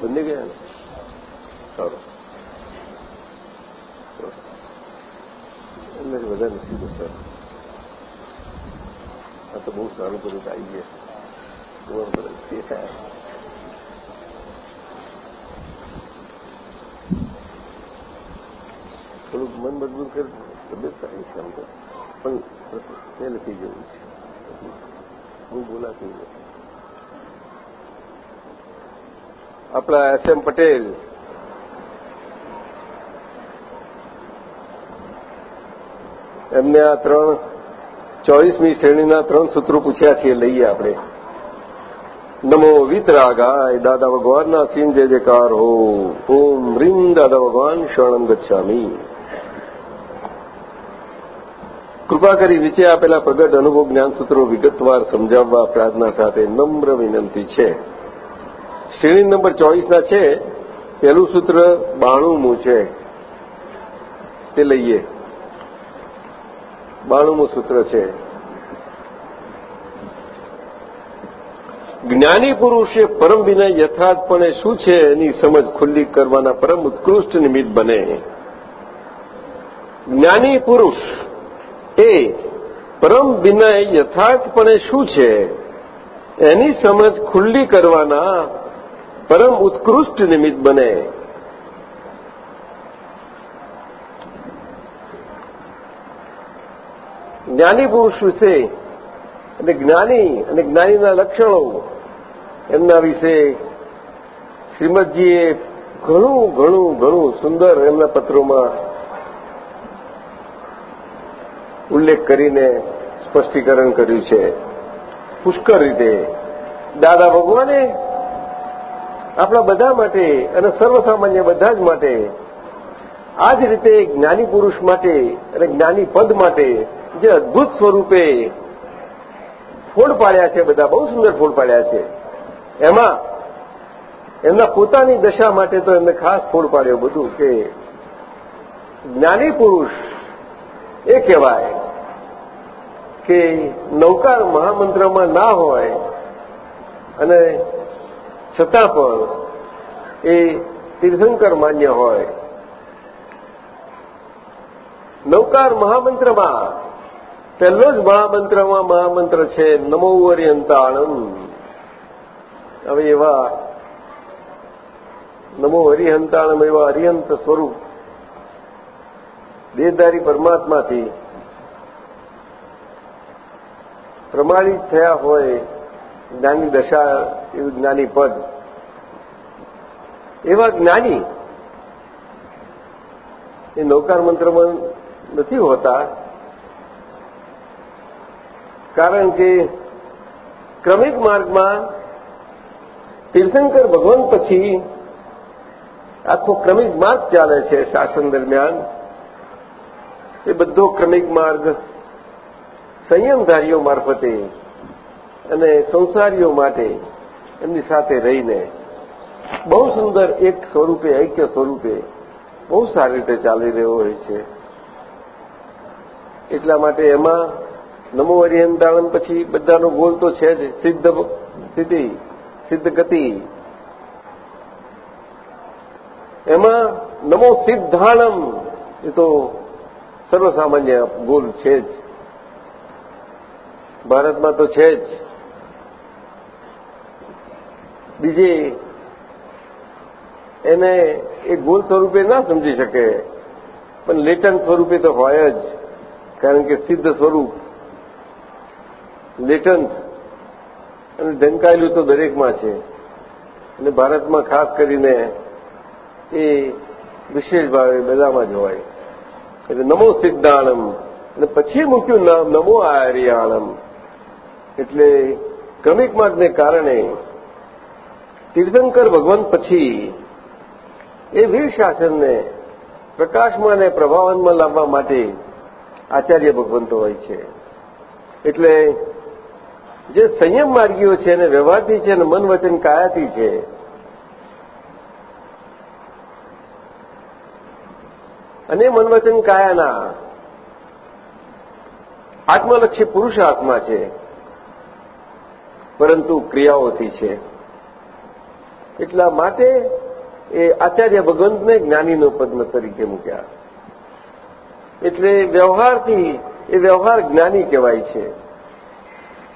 બંને ગયા ને સારું. એમને બધા નસીબ સર આ તો બહુ સારું બધું આવી ગયા તમારું બધા તે થાય. થોડુંક મન મજબૂત કરે તબિયત સારી છે આમ તો. પણ પહેલેથી જવું છે. બહુ બોલાતું નથી. આપણા એસ એમ પટેલ. એમને આ ત્રણ, ચોવીસમી શ્રેણીના ત્રણ સૂત્રો પૂછ્યા છીએ, લઈએ આપણે. નમો વિતરાગાય દાદા ભગવાનના સિંહ જય જયકાર હો. ઓમ રીમ દાદા ભગવાન, શરણમ ગચ્છામી. કૃપા કરી નીચે આપેલા પ્રગટ અનુભવ જ્ઞાન સૂત્રો વિગતવાર સમજાવવા પ્રાર્થના સાથે નમ્ર વિનંતી છે. શ્રેણી નંબર ચોવીસના છે. પહેલું સૂત્ર બાણુમું છે. તે લઈએ. બાણુમું સૂત્ર છે. જ્ઞાની પુરુષે પરમ વિનય યથાર્થપણે શું છે એની સમજ ખુલ્લી કરવાના પરમ ઉત્કૃષ્ટ નિમિત્ત બને. જ્ઞાની પુરુષ એ પરમ વિનય યથાર્થપણે શું છે? એની સમજ ખુલ્લી કરવાના પરમ ઉત્કૃષ્ટ નિમિત્ત બને. જ્ઞાની પુરુષ વિશે અને જ્ઞાની અને જ્ઞાનીના લક્ષણો એમના વિશે શ્રીમદજીએ ઘણું ઘણું ઘણું સુંદર એમના પત્રોમાં ઉલ્લેખ કરીને સ્પષ્ટીકરણ કર્યું છે. પુષ્કળ રીતે દાદા ભગવાને આપણા બધા માટે અને સર્વસામાન્ય બધા જ માટે આ જ રીતે જ્ઞાની પુરુષ માટે અને જ્ઞાની પદ માટે જે અદભુત સ્વરૂપે ફોડ પાડ્યા છે, બધા બહુ સુંદર ફોડ પાડ્યા છે. એમાં એમના પોતાની દશા માટે તો એમને ખાસ ફોડ પાડ્યો બધું કે જ્ઞાની પુરુષ એ કહેવાય કે નૌકાર મહામંત્રમાં ના હોય અને છતાં પણ એ તીર્થંકર માન્ય હોય. નૌકાર મહામંત્રમાં, પહેલો જ મહામંત્રમાં મહામંત્ર છે, નમો હરિહંતાણમ. હવે એવા નમો હરિહંતાણમ એવા અરિહંત સ્વરૂપ દેહધારી પરમાત્માથી પ્રમાણિત થયા હોય, જ્ઞાની દશા એવું જ્ઞાની પદ. એવા જ્ઞાની એ નૌકાર મંત્રમાં નથી હોતા. કારણ કે ક્રમિક માર્ગમાં તીર્થંકર ભગવાન પછી આખો ક્રમિક માર્ગ ચાલે છે શાસન દરમિયાન. એ બધો ક્રમિક માર્ગ સંયમધારીઓ મારફતે અને સંસારીઓ માટે એમની સાથે રહીને બહુ સુંદર એક સ્વરૂપે, ઐક્ય સ્વરૂપે બહુ સારી રીતે ચાલી રહ્યો હોય છે. એટલા માટે એમાં નમો હરિહંતાણમ પછી બધાનો ગોલ તો છે જ, સિદ્ધ સ્થિતિ સિદ્ધ ગતિ. એમાં નમો સિદ્ધાણમ, એ તો સર્વસામાન્ય ગોલ છે જ. ભારતમાં તો છે જ. બીજે એને એ ગોલ સ્વરૂપે ના સમજી શકે. પણ લેટન સ્વરૂપે તો હોય જ, કારણ કે સિદ્ધ સ્વરૂપ. લેટન્ટ અને ઢંકાયેલું તો દરેકમાં છે. અને ભારતમાં ખાસ કરીને એ વિશેષ ભાવે બધામાં જ હોય. એટલે નમો સિદ્ધાણમ, અને પછી મૂક્યું નામ નમો આર્યાણમ. એટલે ક્રમિક માર્ગને કારણે તીર્થંકર ભગવાન પછી એ વીર શાસનને પ્રકાશમાં અને પ્રભાવનમાં લાવવા માટે આચાર્ય ભગવંતો હોય છે. એટલે જે સંયમ માર્ગીઓ છે અને વ્યવહારથી છે અને મન વચન કાયાથી છે, અને મન વચન કાયાના આત્મલક્ષી પુરુષાર્થમાં છે, પરંતુ ક્રિયાઓથી છે. એટલા માટે એ આચાર્ય ભગવંતને જ્ઞાનીનો પદ્મ તરીકે મૂક્યા. એટલે વ્યવહારથી એ વ્યવહાર જ્ઞાની કહેવાય છે.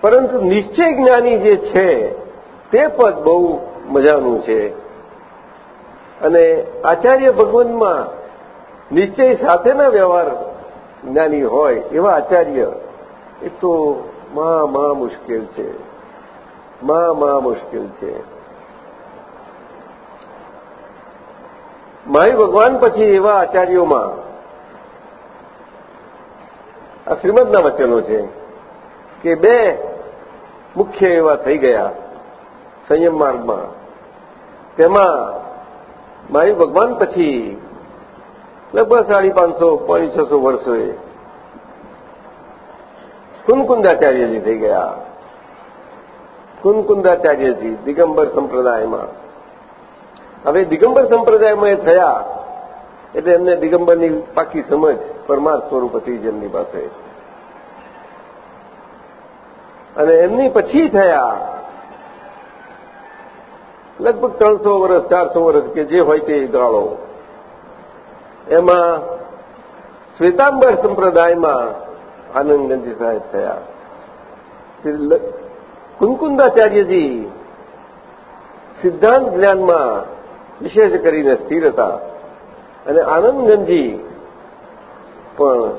પરંતુ નિશ્ચય જ્ઞાની જે છે, તે પદ બહુ મજાનું છે. અને આચાર્ય ભગવંતમાં નિશ્ચય સાથેના વ્યવહાર જ્ઞાની હોય એવા આચાર્ય, એ તો મહા મહા મુશ્કેલ છે. મહા મહા મુશ્કેલ છે. મારી ભગવાન પછી એવા આચાર્યોમાં આ શ્રીમદના વચનો છે કે બે મુખ્ય એવા થઈ ગયા સંયમ માર્ગમાં. તેમાં મારી ભગવાન પછી લગભગ સાડી પાંચસો, પોણી છસો વર્ષોએ કુનકુંદાચાર્યજી થઈ ગયા. કુનકુંદાચાર્યજી દિગંબર સંપ્રદાયમાં હવે દિગંબર સંપ્રદાયમાં થયા એટલે એમને દિગંબરની પાકી સમજ પરમાર્થ સ્વરૂપ હતી જેમની પાસે. અને એમની પછી થયા લગભગ ત્રણસો વર્ષ ચારસો વર્ષ કે જે હોય તે ગાળો. એમાં શ્વેતાંબર સંપ્રદાયમાં આનંદગંજી સાહેબ થયા. કુંકુંદાચાર્યજી સિદ્ધાંત જ્ઞાનમાં વિશેષ કરીને સ્થિર હતા અને આનંદગંજી પણ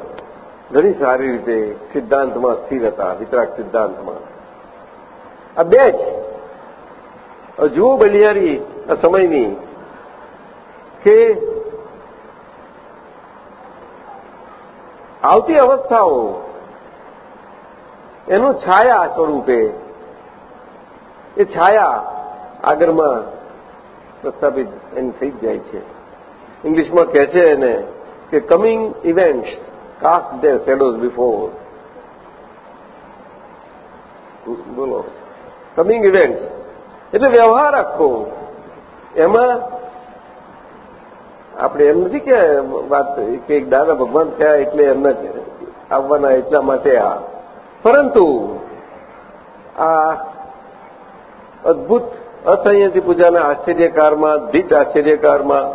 ઘણી સારી રીતે સિદ્ધાંતમાં સ્થિર હતા વિતરાક સિદ્ધાંતમાં. આ બે જ જુઓ બલિયારી આ સમયની કે આવતી અવસ્થાઓ એનું છાયા સ્વરૂપે, એ છાયા આગળમાં પ્રસ્થાપિત એની થઈ જાય છે. ઇંગ્લિશમાં કહે છે એને કે coming events cast their shadows before બોલો. કમિંગ ઇવેન્ટ્સ એટલે વ્યવહાર આખો. એમાં આપણે એમ નથી કે વાત કે દાદા ભગવાન થયા એટલે એમને આવવાના એટલા માટે આ. પરંતુ આ અદભુત અસંયતી પૂજાના આશ્ચર્યકારમાં ધીટ આશ્ચર્યકારમાં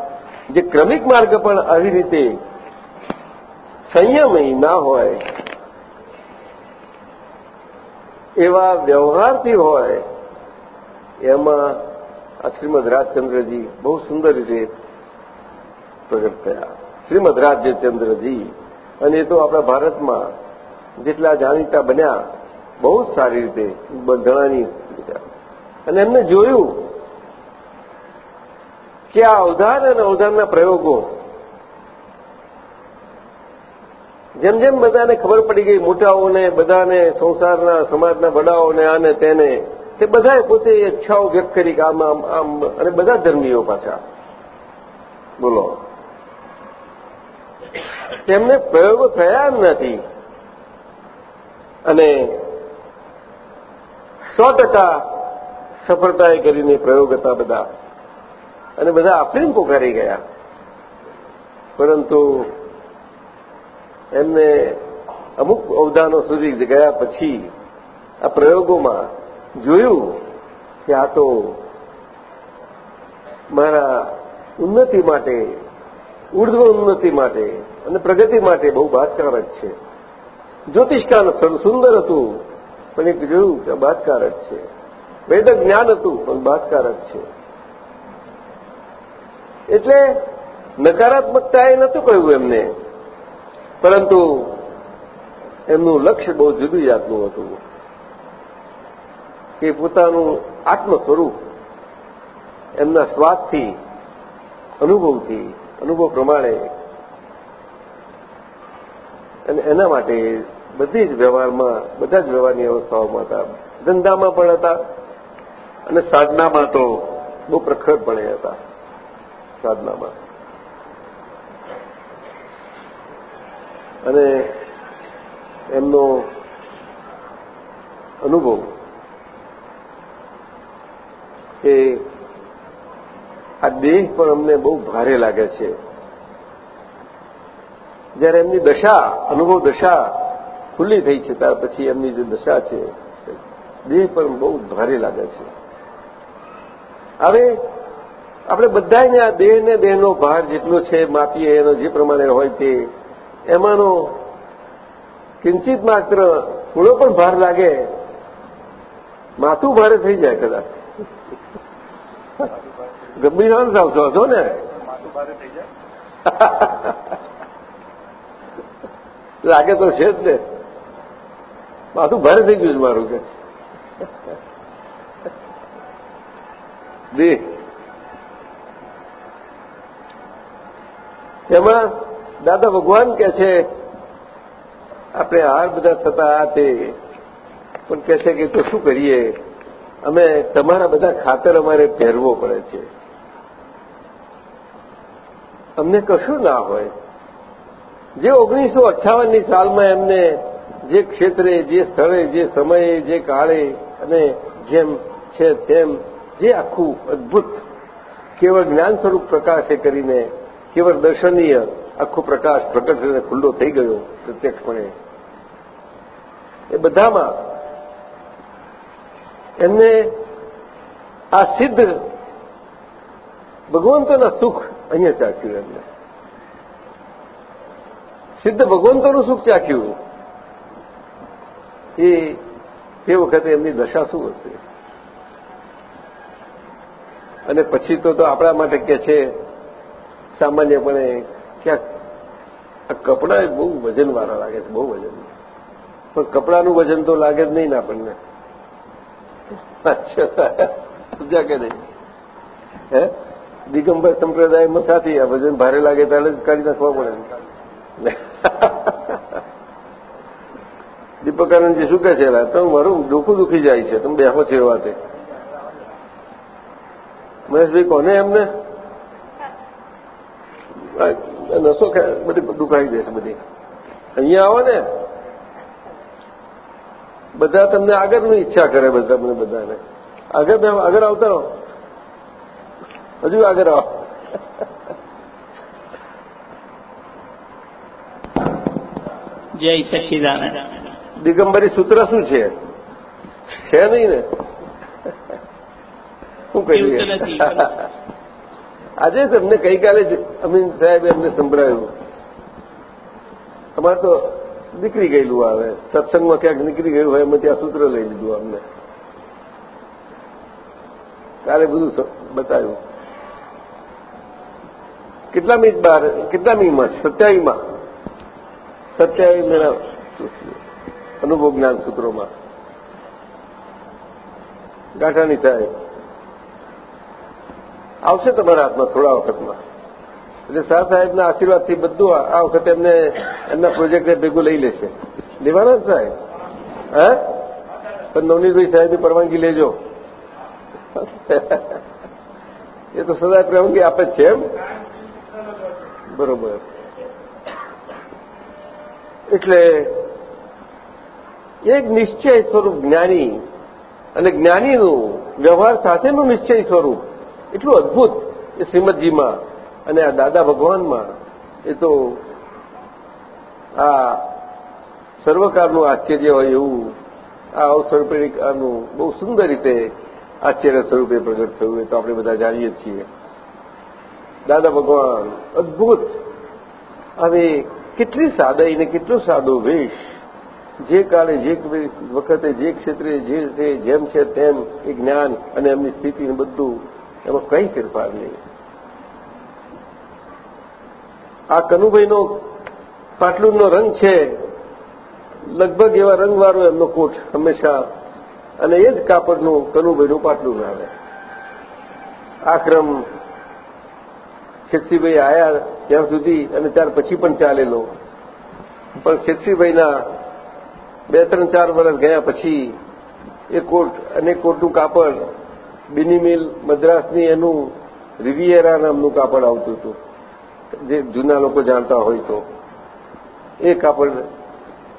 જે ક્રમિક માર્ગ પણ આવી રીતે સંયમી ના હોય, એવા વ્યવહારથી હોય, એમાં શ્રીમદ રાજચંદ્રજી બહુ સુંદર રીતે પ્રગટ થયા. શ્રીમદ રાજચંદ્રજી, અને એ તો આપણા ભારતમાં જેટલા જાણીતા બન્યા, બહુ જ સારી રીતે બંધણાની અને એમને જોયું કે આ અવધાર અને અવધારના પ્રયોગો જેમ જેમ બધાને ખબર પડી ગઈ, મોટાઓને, બધાને સંસારના, સમાજના વડાઓને, આને, તેને, તે બધાએ પોતે ઈચ્છાઓ વ્યક્ત કરી કે આમ આમ આમ, અને બધા ધર્મીઓ પાછા. બોલો. તેમને પ્રયોગો થયા એમ નથી. અને સો ટકા સફળતાએ કરીને પ્રયોગ હતા બધા. અને બધા આફરીન પોકારી ગયા. પરંતુ એમને અમુક અવધાનો સુધી ગયા પછી આ પ્રયોગોમાં જોયું કે આ તો મારા ઉન્નતિ માટે, ઉર્ધ્વ ઉન્નતિ માટે અને પ્રગતિ માટે બહુ બાદકારક છે. જ્યોતિષકાળ સુંદર હતું, પણ એક જોયું કે બાદકારક છે. વેદ જ્ઞાન હતું, પણ બાદકારક છે. એટલે નકારાત્મકતા એ નતું કહ્યું એમને. પરંતુ એમનું લક્ષ્ય બહુ જુદી જાતનું હતું કે પોતાનું આત્મ સ્વરૂપ એમના સ્વાદથી અનુભવથી, અનુભવ પ્રમાણે અને એના માટે બધી જ વ્યવહારમાં, બધા જ વ્યવહારની અવસ્થાઓમાં હતા. ધંધામાં પણ હતા. અને સાધનામાં તો બહુ પ્રખરપણે હતા. સાધનામાં. અને એમનો અનુભવ કે આ દેહ પણ અમને બહુ ભારે લાગે છે. જ્યારે એમની દશા, અનુભવ દશા ખુલ્લી થઈ છે, ત્યાર પછી એમની જે દશા છે, દેહ પણ બહુ ભારે લાગે છે. હવે આપણે બધાને આ દેહ ને દેહનો ભાર જેટલો છે, માપીએ એનો જે પ્રમાણે હોય તે, એમાંનો કિંચિત માત્ર થોડો પણ ભાર લાગે, માથું ભારે થઈ જાય કદાચ. ગંભીર છો થઈ ને? લાગે તો છે જ ને. માથું ભારે થઈ ગયું છે મારું કે. દેહ એમાં દાદા ભગવાન કે છે, આપણે હાર બધા થતા તે. પણ કે છે કે, તો શું કરીએ? અમે તમારા બધા ખાતર અમારે પહેરવો પડે છે. અમને કશું ના હોય. જે ઓગણીસો અઠ્ઠાવનની સાલમાં એમને જે ક્ષેત્રે, જે સ્થળે, જે સમયે, જે કાળે અને જેમ છે તેમ જે આખું અદભુત, કેવળ જ્ઞાન સ્વરૂપ પ્રકાશે કરીને, કેવળ દર્શનીય આખો પ્રકાશ પ્રગટ થઈને ખુલ્લો થઈ ગયો, પ્રત્યક્ષપણે. એ બધામાં એમને આ સિદ્ધ ભગવંતોના સુખ અહીંયા ચાખ્યું એમને. સિદ્ધ ભગવંતોનું સુખ ચાખ્યું. એ તે વખતે એમની દશા શું હશે? અને પછી તો આપણા માટે કે છે, સામાન્યપણે ક્યાંક આ કપડા બહુ વજનવાળા લાગે છે, બહુ વજન. પણ કપડાનું વજન તો લાગે જ નહીં ને આપણને. સમજ્યા કે નહીં? હે? દિગંબર સંપ્રદાયમાં સાથી આ વજન ભારે લાગે ત્યારે જ કાઢી નાખવા પડે દીપકાનંદજી શું કહે છે? તો મારું ડોકું દુખી જાય છે. તમે બેહો છો એ વાતે. મહેશભાઈ કોને એમને? નસો બધી દુખાઈ જશે બધી. અહીંયા આવો ને. બધા તમને આગળની ઈચ્છા કરે બધા મને બધાને. આગળ આગળ આવતા રહો. હજુ આગળ આવો. જય સચ્ચિદાનંદ દિગંબરી સૂત્ર શું છે? છે નહીં ને? શું કહીએ આજે તમને ગઈકાલે જ અમીન સાહેબે એમને સંભળાયું. અમારે તો નીકળી ગયેલું આવે. સત્સંગમાં ક્યાંક નીકળી ગયું હોય એમાં ત્યાં સૂત્ર લઈ લીધું અમને. કાલે બધું બતાવ્યું. કેટલા મિનિટ બાર કેટલા મિનિટમાં? સત્યાવીમાં સત્યાવીસ મેળા અનુભવ જ્ઞાન સૂત્રોમાં. ગાંઠાની સાહેબ. આવશે તમારા હાથમાં થોડા વખતમાં. એટલે શાહ સાહેબના આશીર્વાદથી બધું આ વખતે એમને એમના પ્રોજેક્ટને ભેગું લઈ લેશે. લેવાના સાહેબ. હે? પણ નવનીતભાઈ સાહેબની પરવાનગી લેજો. એ તો સદા પરવાનગી આપે છે એમ. બરોબર. એટલે એક નિશ્ચય સ્વરૂપ જ્ઞાની અને જ્ઞાનીનું વ્યવહાર સાથેનું નિશ્ચય સ્વરૂપ એટલું અદભુત એ શ્રીમદજીમાં અને આ દાદા ભગવાનમાં એ તો આ સર્વકારનું આશ્ચર્ય હોય એવું આ અવસર્પિકાનું બહુ સુંદર રીતે આશ્ચર્ય સ્વરૂપે પ્રગટ થયું એ તો આપણે બધા જાણીએ છીએ. દાદા ભગવાન, અદભુત. હવે કેટલી સાદાઈ ને કેટલો સાદો વેશ. જે કાળે જે વખતે જે ક્ષેત્રે જે છે જેમ છે તેમ એ જ્ઞાન અને એમની સ્થિતિને બધું એમાં કંઈ ફેરફાર નહીં. આ કનુભાઈનો પાટલુનનો રંગ છે, લગભગ એવા રંગવાળો એમનો કોટ હંમેશા, અને એ જ કાપડનું કનુભાઈનું પાટલું આવે આક્રમ શેઠસીભાઈ આયા ત્યાં સુધી અને ત્યાર પછી પણ ચાલેલો. પણ શેઠસીભાઈના બે, ત્રણ, ચાર વર્ષ ગયા પછી એ કોટ અને કોટનું કાપડ બિની મિલ મદ્રાસની એનું રિવિયેરા નામનું કાપડ આવતું હતું. જે જૂના લોકો જાણતા હોય તો. એ કાપડ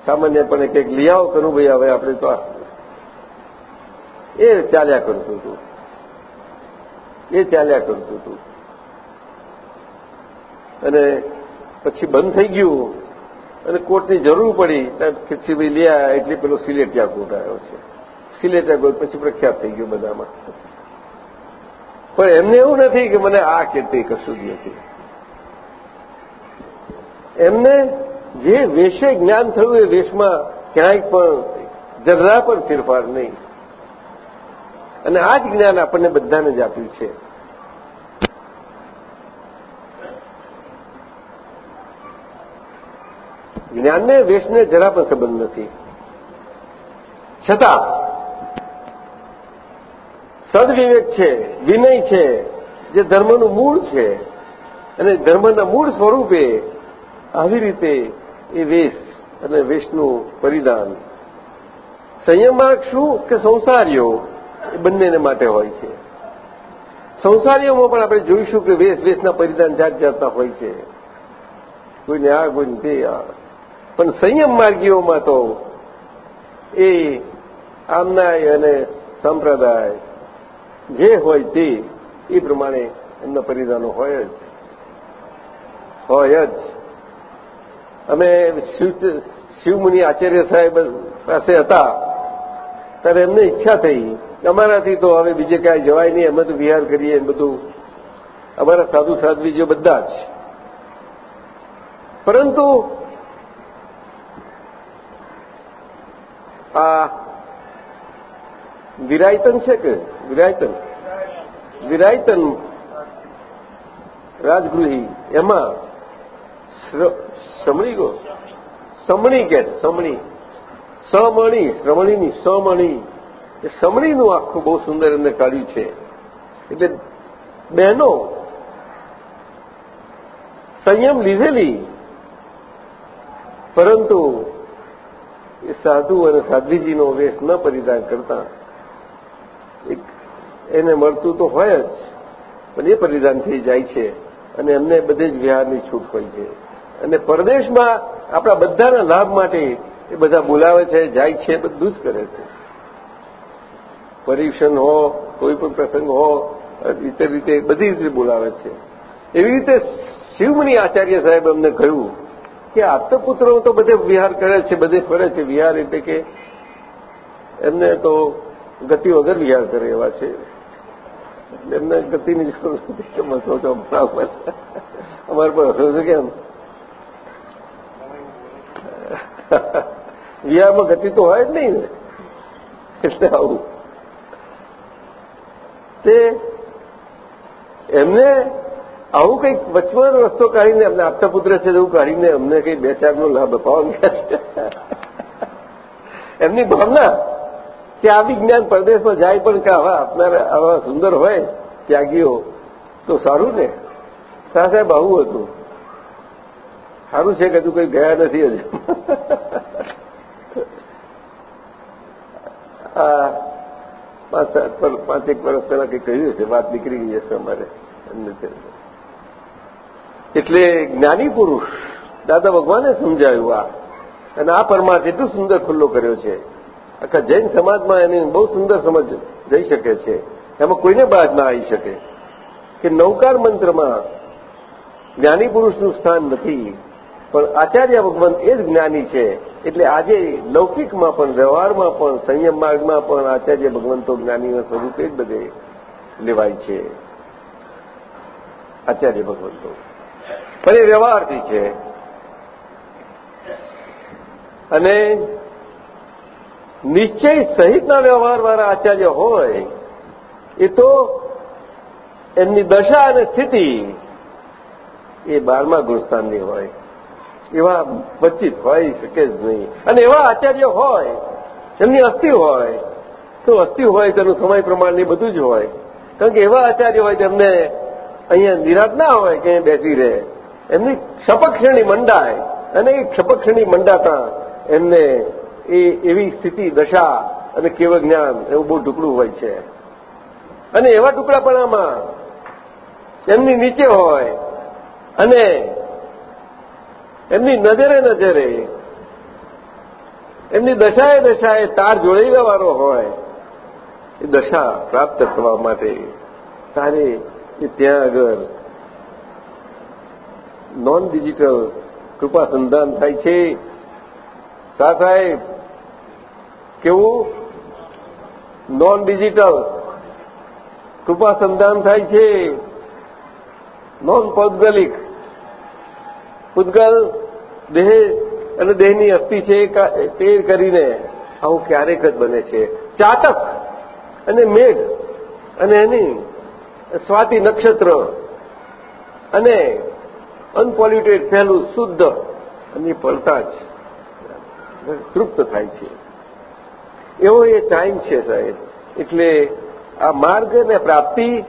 સામાન્યપણે કંઈક લઈ આવો કરું ભાઈ, હવે આપણે તો એ ચાલ્યા કરતું હતું. એ ચાલ્યા કરતું હતું. અને પછી બંધ થઈ ગયું. અને કોર્ટની જરૂર પડી. ત્યારે ખીચીભાઈ લઈ એટલે પેલો સિલેટિયા કોર્ટ આવ્યો છે. સિલેટિયા કોર્ટ પછી પ્રખ્યાત થઈ ગયો બધામાં. પણ એમને એવું નથી કે મને આ કે કશું જ નથી. એમને જે વેશે જ્ઞાન થયું એ વેશમાં ક્યાંય પણ જરા પણ ફેરફાર નહીં. અને આ જ જ્ઞાન આપણને બધાને જ આપ્યું છે. જ્ઞાનને વેશને જરા પણ સંબંધ નથી. છતાં સદવિવેક છે, વિનય છે, જે ધર્મનું મૂળ છે. અને ધર્મના મૂળ સ્વરૂપે આવી રીતે એ વેશ અને વેશનું પરિધાન સંયમ માર્ગ શું કે સંસારીઓ એ બંનેને માટે હોય છે. સંસારીઓમાં પણ આપણે જોઈશું કે વેશ વેશના પરિધાન જાત જાતના હોય છે. કોઈને આ, કોઈને તે, આ. પણ સંયમ માર્ગીઓમાં તો એ આમનાય અને સંપ્રદાય જે હોય તે, એ પ્રમાણે એમના પરિધાનો હોય જ. હોય જ. અમે શિવમુનિ આચાર્ય સાહેબ પાસે હતા, ત્યારે એમને ઈચ્છા થઈ અમારાથી તો હવે બીજે કાંઈ જવાય નહીં, અમે તો વિહાર કરીએ બધું. અમારા સાધુ સાધ્વીજીઓ બધા જ. પરંતુ આ વિરાયતન છે કે વિરાયતન? વિરાયતન રાજગૃહી. એમાં સમણી ગો? સમણી કે, સમણી. સમણી શ્રમણીની સમણી. એ સમણીનું આખું બહુ સુંદર એમને કાઢ્યું છે. એટલે બહેનો સંયમ લીધેલી, પરંતુ એ સાધુ અને સાધ્વીજીનો વેશ ન પરિધાન કરતા એને મળતું તો હોય જ, પણ એ પરિધાન થઈ જાય છે અને એમને બધે જ વિહારની છૂટ હોય છે. અને પરદેશમાં આપણા બધાના લાભ માટે એ બધા બોલાવે છે, જાય છે, બધું જ કરે છે. પરીક્ષણ હો, કોઈ પણ પ્રસંગ હો, રીતે રીતે બધી રીતે બોલાવે છે. એવી રીતે શિવમણી આચાર્ય સાહેબ અમને કહ્યું કે આપતપુત્રો તો બધે વિહાર કરે છે, બધે ફરે છે. વિહાર એટલે કે એમને તો ગતિ વગર વિહાર કરે એવા છે. એમને ગતિની જરૂર નથી તમે અમારે પર હસો છે કેમ? વિહારમાં ગતિ તો હોય જ નહીં ને. એટલે આવું. તે એમને આવું કંઈક વચમાં રસ્તો કાઢીને અમને આપતા પુત્ર છે એવું કાઢીને અમને કંઈ બે ચારનો લાભ અપાવવા ગયા છે. એમની ભાવના કે આ વિજ્ઞાન પરદેશમાં જાય પણ કે આવા આપનારા આવા સુંદર હોય ત્યાગીઓ, તો સારું ને? સાહેબ, આવું હતું. સારું છે કે તું કંઈ ગયા નથી હજુ? પાંચ પાંચેક વર્ષ પહેલા કંઈ કહ્યું છે વાત નીકળી ગઈ હશે અમારે. એટલે જ્ઞાની પુરુષ, દાદા ભગવાને સમજાવ્યું આ. અને આ પરમાર્થ એટલું સુંદર ખુલ્લો કર્યો છે. આખા જૈન સમાજમાં એની બહુ સુંદર સમજ જઈ શકે છે. એમાં કોઈને બાદ ના આવી શકે. કે નૌકાર મંત્રમાં જ્ઞાની પુરુષનું સ્થાન નથી, પણ આચાર્ય ભગવાન એ જ જ્ઞાની છે. એટલે આજે લૌકિકમાં પણ, વ્યવહારમાં પણ, સંયમ માર્ગમાં પણ આચાર્ય ભગવંતો જ્ઞાનીના સ્વરૂપે જ બધે લેવાય છે. આચાર્ય ભગવંતો. પણ એ વ્યવહારથી છે. અને નિશ્ચય સહિતના વ્યવહારવાળા આચાર્ય હોય, એ તો એમની દશા અને સ્થિતિ એ બારમા ગુણસ્થાનની હોય. એવા વચિત હોય શકે જ નહીં. અને એવા આચાર્ય હોય એમની અસ્થિ હોય, તો અસ્થિ હોય તેનું સમય પ્રમાણની બધું જ હોય. કારણ કે એવા આચાર્ય હોય તેમને અહીંયા નિરાશ ના હોય કે બેસી રહે. એમની ક્ષપક્ષણી મંડાય અને એ ક્ષપક્ષણી મંડાતા એમને એ એવી સ્થિતિ, દશા અને કેવળ જ્ઞાન એવું બહુ ટુકડું હોય છે. અને એવા ટુકડાપણામાં એમની નીચે હોય અને એમની નજરે નજરે એમની દશાએ દશાએ તાર જોડાઈ લેવાનો હોય, એ દશા પ્રાપ્ત થવા માટે તારે એ ત્યાં આગળ નોન ડિજિટલ કૃપા સંધાન થાય છે. સા સાહેબ કેવું? નોન ડિજિટલ કૃપા સંધાન થાય છે. નોન પૌદ્ગલિક. પૂતગલ દેહ અને દેહની અસ્થિ છે તે કરીને આવું ક્યારેક જ બને છે. ચાતક અને મેઘ અને એની સ્વાતિ નક્ષત્ર અને અનપોલ્યુટેડ પહેલું શુદ્ધ અને પડતા જ. તૃપ્ત થાય છે. એવો એ ટાઈમ છે સાહેબ. એટલે આ માર્ગ અને પ્રાપ્તિ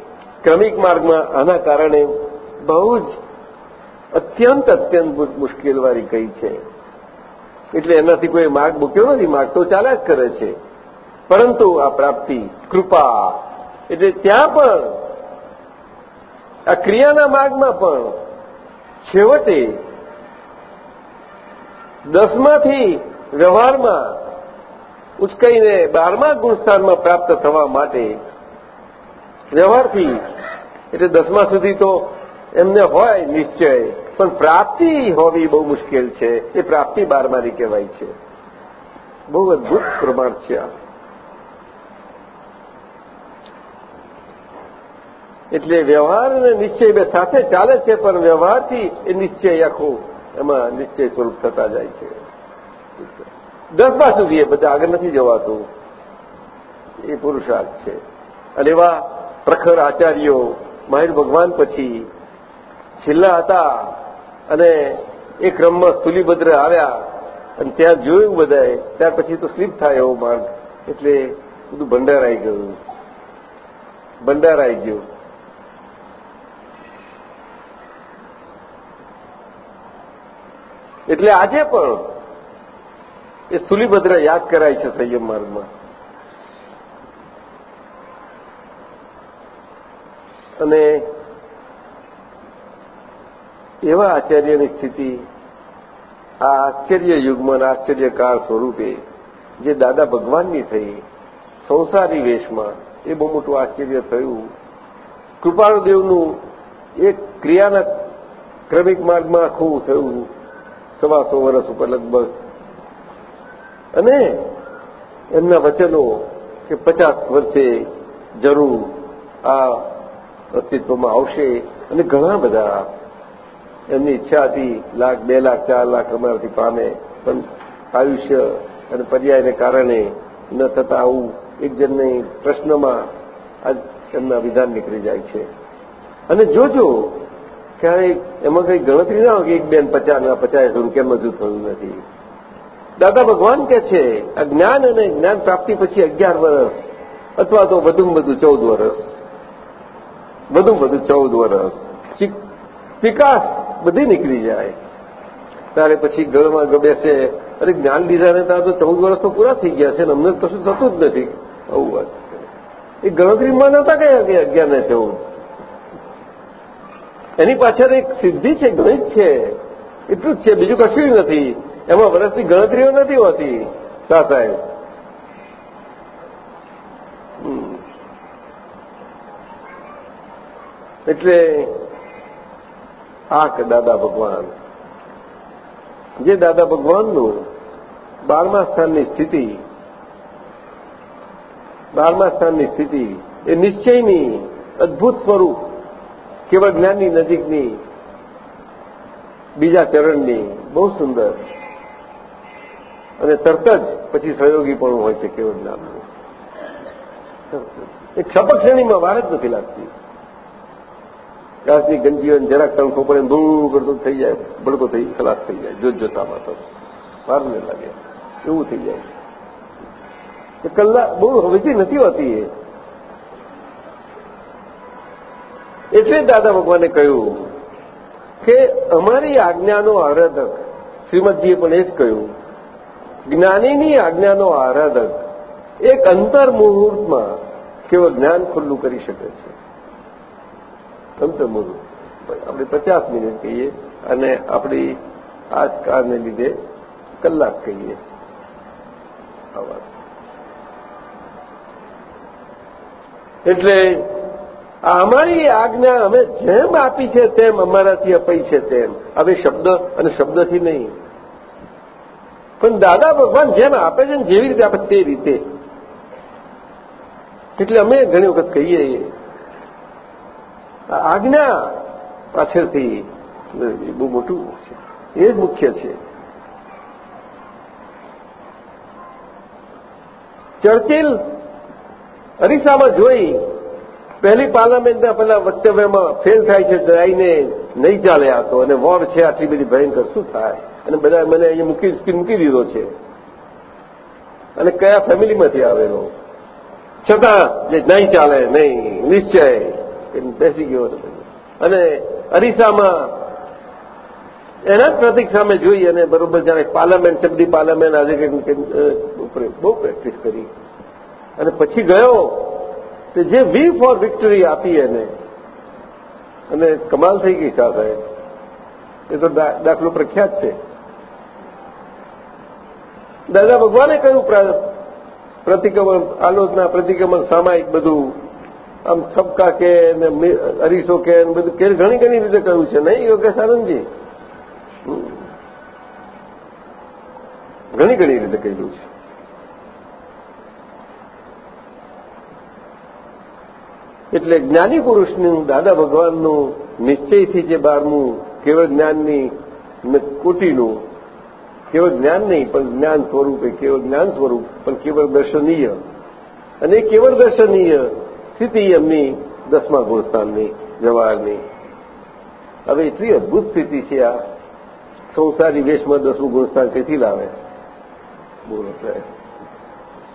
ક્રમિક માર્ગમાં આના કારણે બહુ જ અત્યંત અત્યંત મુશ્કેલવાળી કઈ છે. એટલે એનાથી કોઈ માર્ગ મૂક્યો નથી. માર્ગ તો ચાલ્યા જ કરે છે. પરંતુ આ પ્રાપ્તિ, કૃપા, એટલે ત્યાં પણ, આ ક્રિયાના માર્ગમાં પણ છેવટે દસમાંથી વ્યવહારમાં ઉચકાઈને બારમા ગુણસ્થાનમાં પ્રાપ્ત થવા માટે વ્યવહારથી, એટલે દસમા સુધી તો એમને હોય નિશ્ચય, પણ પ્રાપ્તિ હોવી બહુ મુશ્કેલ છે. એ પ્રાપ્તિ બારમાની કહેવાય છે. બહુ અદભુત પ્રમાણ છે આ. એટલે વ્યવહાર અને નિશ્ચય બે સાથે ચાલે છે, પણ વ્યવહારથી એ નિશ્ચય આખું એમાં નિશ્ચય સ્વરૂપ થતા જાય છે. દસમા સુધી એ બધા આગળ નથી જવાતું. એ પુરુષાર્થ છે. અને એવા પ્રખર આચાર્યો મહેર ભગવાન પછી છેલ્લા હતા અને એ ક્રમમાં સ્થુલીભદ્ર આવ્યા અને ત્યાં જોયું બધાએ, ત્યાર પછી તો સ્લીપ થાય એવો માર્ગ. એટલે બધું ભંડાર આવી ગયું. ભંડાર આવી ગયું. એટલે આજે પણ એ સુલીભદ્ર યાદ કરાય છે સંયમ માર્ગમાં. અને એવા આચાર્યની સ્થિતિ આ આશ્ચર્ય યુગમાં આશ્ચર્યકાર સ્વરૂપે જે દાદા ભગવાનની થઈ, સંસારી વેશમાં, એ બહુ મોટું આશ્ચર્ય થયું. કૃપાળુદેવનું એક ક્રિયાના ક્રમિક માર્ગમાં આખું થયું, સવાસો વર્ષ ઉપર લગભગ. અને એમના વચનો કે પચાસ વર્ષે જરૂર આ અસ્તિત્વમાં આવશે અને ઘણા બધા એમની ઈચ્છા હતી, લાખ, બે લાખ, ચાર લાખ અમારાથી પામે, પણ આયુષ્ય અને પર્યાયને કારણે ન થતા આવું એક જણને પ્રશ્નમાં આ એમના વિધાન નીકળી જાય છે. અને જોજો ક્યારેય એમાં કંઈ ગણતરી ના હોય કે એક બેન પચાસ ના પચાસ રૂપિયા કેમ હજુ થયું નથી. દાદા ભગવાન કે છે, આ જ્ઞાન અને જ્ઞાન પ્રાપ્તિ પછી અગિયાર વર્ષ અથવા તો વધુમાં વધુ ચૌદ વર્ષ વધુમાં વધુ ચૌદ વર્ષ ચિકાસ બધી નીકળી જાય. ત્યારે પછી ગળમાં ગબેસે અરે જ્ઞાન લીધાને ત્યાં તો ચૌદ વર્ષ તો પૂરા થઈ ગયા છે અમને કશું થતું જ નથી. આવું વાત એ ગણતરીમાં નતા કયા કે અગિયાર ને ચૌદ? એની પાછળ એક સિદ્ધિ છે, ગણિત છે. એટલું જ છે, બીજું કશું નથી. એમાં વર્ષની ગણતરીઓ નથી હોતી સા સાહેબ. એટલે આ કે દાદા ભગવાન. જે દાદા ભગવાનનું બારમા સ્થાનની સ્થિતિ, બારમા સ્થાનની સ્થિતિ, એ નિશ્ચયની અદભુત સ્વરૂપ, કેવળ જ્ઞાનની નજીકની, બીજા ચરણની, બહુ સુંદર. અને તરત જ પછી સહયોગી પણ હોય છે કેવળ જ્ઞાનનું એ ક્ષપક શ્રેણીમાં વાર જ નથી લાગતી. ઘાસની ગંજીઓ જરાક તણખો પડે ધૂળ કરતો થઈ જાય ભડકો થઈ, ખલાસ થઈ જાય, જોત જોતામાં તો વાર નહીં લાગે. એવું થઈ જાય. કલાક બહુ હવેથી નથી હોતી એ. એટલે દાદા ભગવાને કહ્યું કે અમારી આજ્ઞાનો આરાધક શ્રીમદજીએ પણ એ જ કહ્યું જ્ઞાનીની આજ્ઞાનો આરાધક. એક અંતર મુહૂર્તમાં કેવળ જ્ઞાન ખુલ્લું કરી શકે છે. અંતર મુહૂર્ત આપણે પચાસ મિનિટ કહીએ અને આપણી આ લીધે કલાક કહીએ. એટલે અમારી આજ્ઞા અમે જેમ આપી છે તેમ અમારાથી અપાઈ છે તેમ. હવે શબ્દ અને શબ્દથી નહીં. પણ દાદા ભગવાન જેમ આપે છે ને જેવી રીતે આપે તે રીતે. એટલે અમે ઘણી વખત કહીએ આજ્ઞા પાછળથી બહુ મોટું છે. એ જ મુખ્ય છે. ચર્ચિલ અરીસામાં જોઈ પહેલી પાર્લામેન્ટના પેલા વક્તવ્યમાં ફેલ થાય છે જઈને નહીં ચાલે આ તો, અને વોર છે, આટલી બધી ભયંકર શું થાય? અને બધા મને અહીંયા મૂકી મૂકી દીધો છે. અને કયા ફેમિલીમાંથી આવેલો? છતાં જે નહીં ચાલે, નહીં, નિશ્ચય બેસી ગયો અને અરીસામાં એના પ્રતિક સામે જોઈ અને બરોબર જાણે પાર્લામેન્ટ શબ્દી પાર્લામેન્ટ આજે બહુ પ્રેક્ટિસ કરી. અને પછી ગયો તે જે વી ફોર વિક્ટરી આપી એને. અને કમાલ થઈ ગઈ સાથે એ તો દાખલો પ્રખ્યાત છે. દાદા ભગવાને કહ્યું પ્રતિક્રમણ, આલોચના, પ્રતિક્રમણ, સામાયિક બધું, આમ છપકા કે ને અરીસો કે બધું કે, ઘણી ઘણી રીતે કહ્યું છે, નહીં, યોગેશ આનંદજી? ઘણી ઘણી રીતે કહ્યું છે. એટલે જ્ઞાની પુરુષનું, દાદા ભગવાનનું, નિશ્ચયથી જે બારમું કેવળ જ્ઞાનની કોટીનું કેવળ જ્ઞાન નહીં, પણ જ્ઞાન સ્વરૂપે કેવળ જ્ઞાન સ્વરૂપ, પણ કેવળ દર્શનીય. અને કેવળ દર્શનીય સ્થિતિ એમની દસમા ગોસ્થાનની, વ્યવહારની. હવે એટલી અદભુત સ્થિતિ છે આ. સંસારી વેશમાં દસમું ગુણસ્થાન તેથી લાવે? બોલો સાહેબ.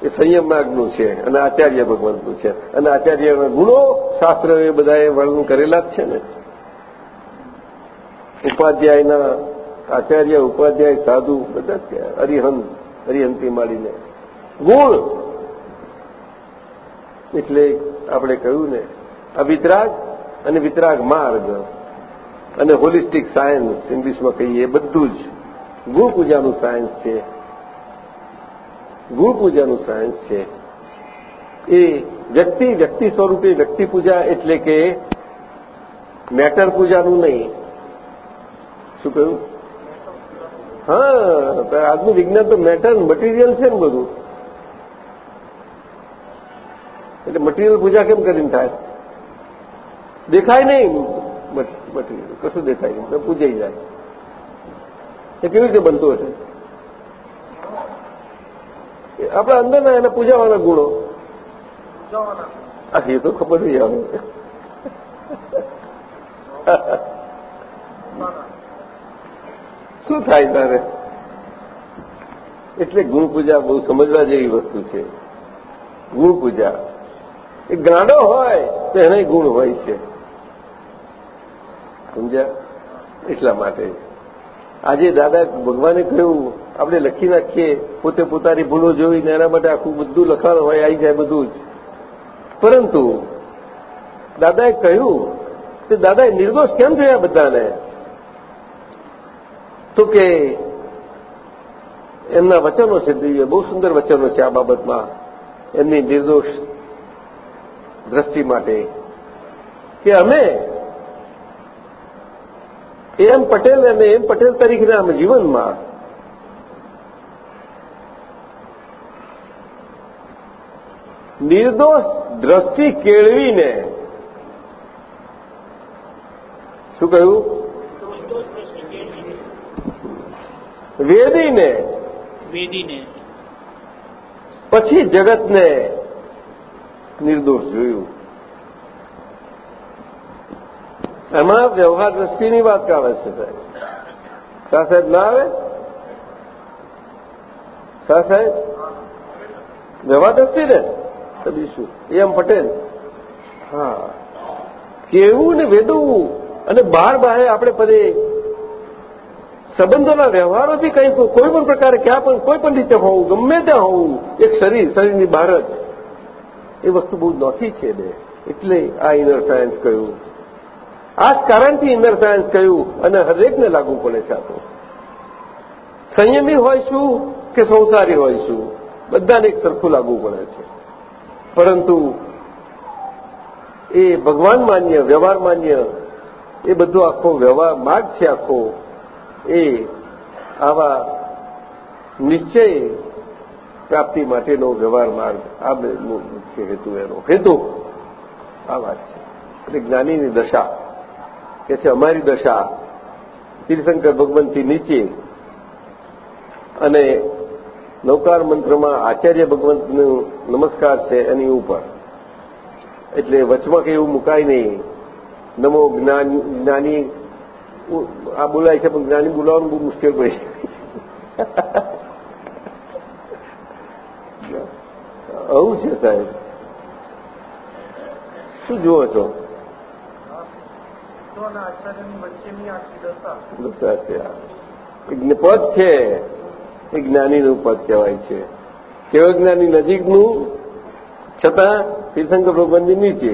એ સંયમ માર્ગનું છે, અને આચાર્ય ભગવાનનું છે. અને આચાર્યના ગુણો શાસ્ત્ર એ બધાએ વર્ણન કરેલા જ છે ને. ઉપાધ્યાયના આચાર્ય, ઉપાધ્યાય, સાધુ, બધા જ હરિહન હરિહંતી માળીને ગુણ! એટલે આપણે કહ્યું ને આ વિતરાગ અને વિતરાગ માર્ગ અને હોલિસ્ટિક સાયન્સ ઇંગ્લિશમાં કહીએ બધું જ. ગુણ પૂજાનું સાયન્સ છે. ગુણ પૂજાનું સાયન્સ છે. એ વ્યક્તિ વ્યક્તિ સ્વરૂપે વ્યક્તિ પૂજા એટલે કે મેટર પૂજાનું નહીં. શું કહ્યું? હા આજનું વિજ્ઞાન તો મેટર મટીરિયલ છે ને બધું. એટલે મટીરિયલ પૂજા કેમ કરીને થાય? દેખાય નહીં મટીરિયલ કશું દેખાય નહીં પૂજાઈ જાય. એ કેવી રીતે બનતું હશે? આપણા અંદરના એના પૂજાવાના ગુણો. આ એ તો ખબર નહીં આવે. શું થાય તારે? એટલે ગુણ પૂજા બહુ સમજવા જેવી વસ્તુ છે. ગુણ પૂજા. એ ગાંડો હોય તો એને ગુણ હોય છે. સમજ્યા? એટલા માટે. આજે દાદા ભગવાને કહ્યું, આપણે લખી નાખીએ, પોતે પોતાની ભૂલો જોઈને એના માટે આખું બધું લખાણ હોય આવી જાય બધું જ. પરંતુ દાદાએ કહ્યું કે દાદાએ નિર્દોષ કેમ થયા બધાને? તો કે એમના વચનો છે દિવ્ય, બહુ સુંદર વચનો છે આ બાબતમાં, એમની નિર્દોષ દ્રષ્ટિ માટે. કે અમે એમ પટેલ અને એમ પટેલ તરીકેના જીવનમાં નિર્દોષ દ્રષ્ટિ કેળવીને શું કહ્યું? વેદીને વેદીને. પછી જગતને નિર્દોષ જોયું. એમાં વ્યવહાર દ્રષ્ટિની વાત આવે છે સાહેબ. શાહ સાહેબ ના આવે? શાહ સાહેબ? વ્યવહાર દ્રષ્ટિ ને તો બીજું એમ પટેલ. હા. કેવું ને વેદવું? અને બાર બહાર આપણે પદે સંબંધોના વ્યવહારોથી કંઈ કોઈ પણ પ્રકારે ક્યાં પણ કોઈ પણ રીતે હોવું ગમે ત્યાં હોવું એક શરીર શરીરની બહાર જ. એ વસ્તુ બહુ નોખી છે બે. એટલે આ ઇનર સાયન્સ કહ્યું. આ જ કારણથી ઇનર સાયન્સ કહ્યું અને હરેકને લાગુ પડે છે આ તો. સંયમી હોઈશું કે સંસારી હોઈશું બધાને એક સરખું લાગુ પડે છે. પરંતુ એ ભગવાન માન્ય, વ્યવહાર માન્ય, એ બધો આખો વ્યવહાર, માર્ગ છે આખો. એ આવા નિશ્ચય પ્રાપ્તિ માટેનો વ્યવહાર માર્ગ, આ મુખ્ય હેતુ એનો. હેતુ આ વાત છે. એટલે જ્ઞાનીની દશા કે છે અમારી દશા તીર્થંકર ભગવાનથી નીચે અને નૌકાર મંત્રમાં આચાર્ય ભગવંતનું નમસ્કાર છે એની ઉપર. એટલે વચમાં કંઈ એવું મુકાય નહીં. નમો જ્ઞાની આ બોલાય છે પણ જ્ઞાની બોલાવવાનું બહુ મુશ્કેલ પડી આવું છે સાહેબ શું જુઓ છો પદ છે એ જ્ઞાનીનું પદ કહેવાય છે કેવળ જ્ઞાની નજીકનું છતાં તીર્થંકર ભગવાનની નીચે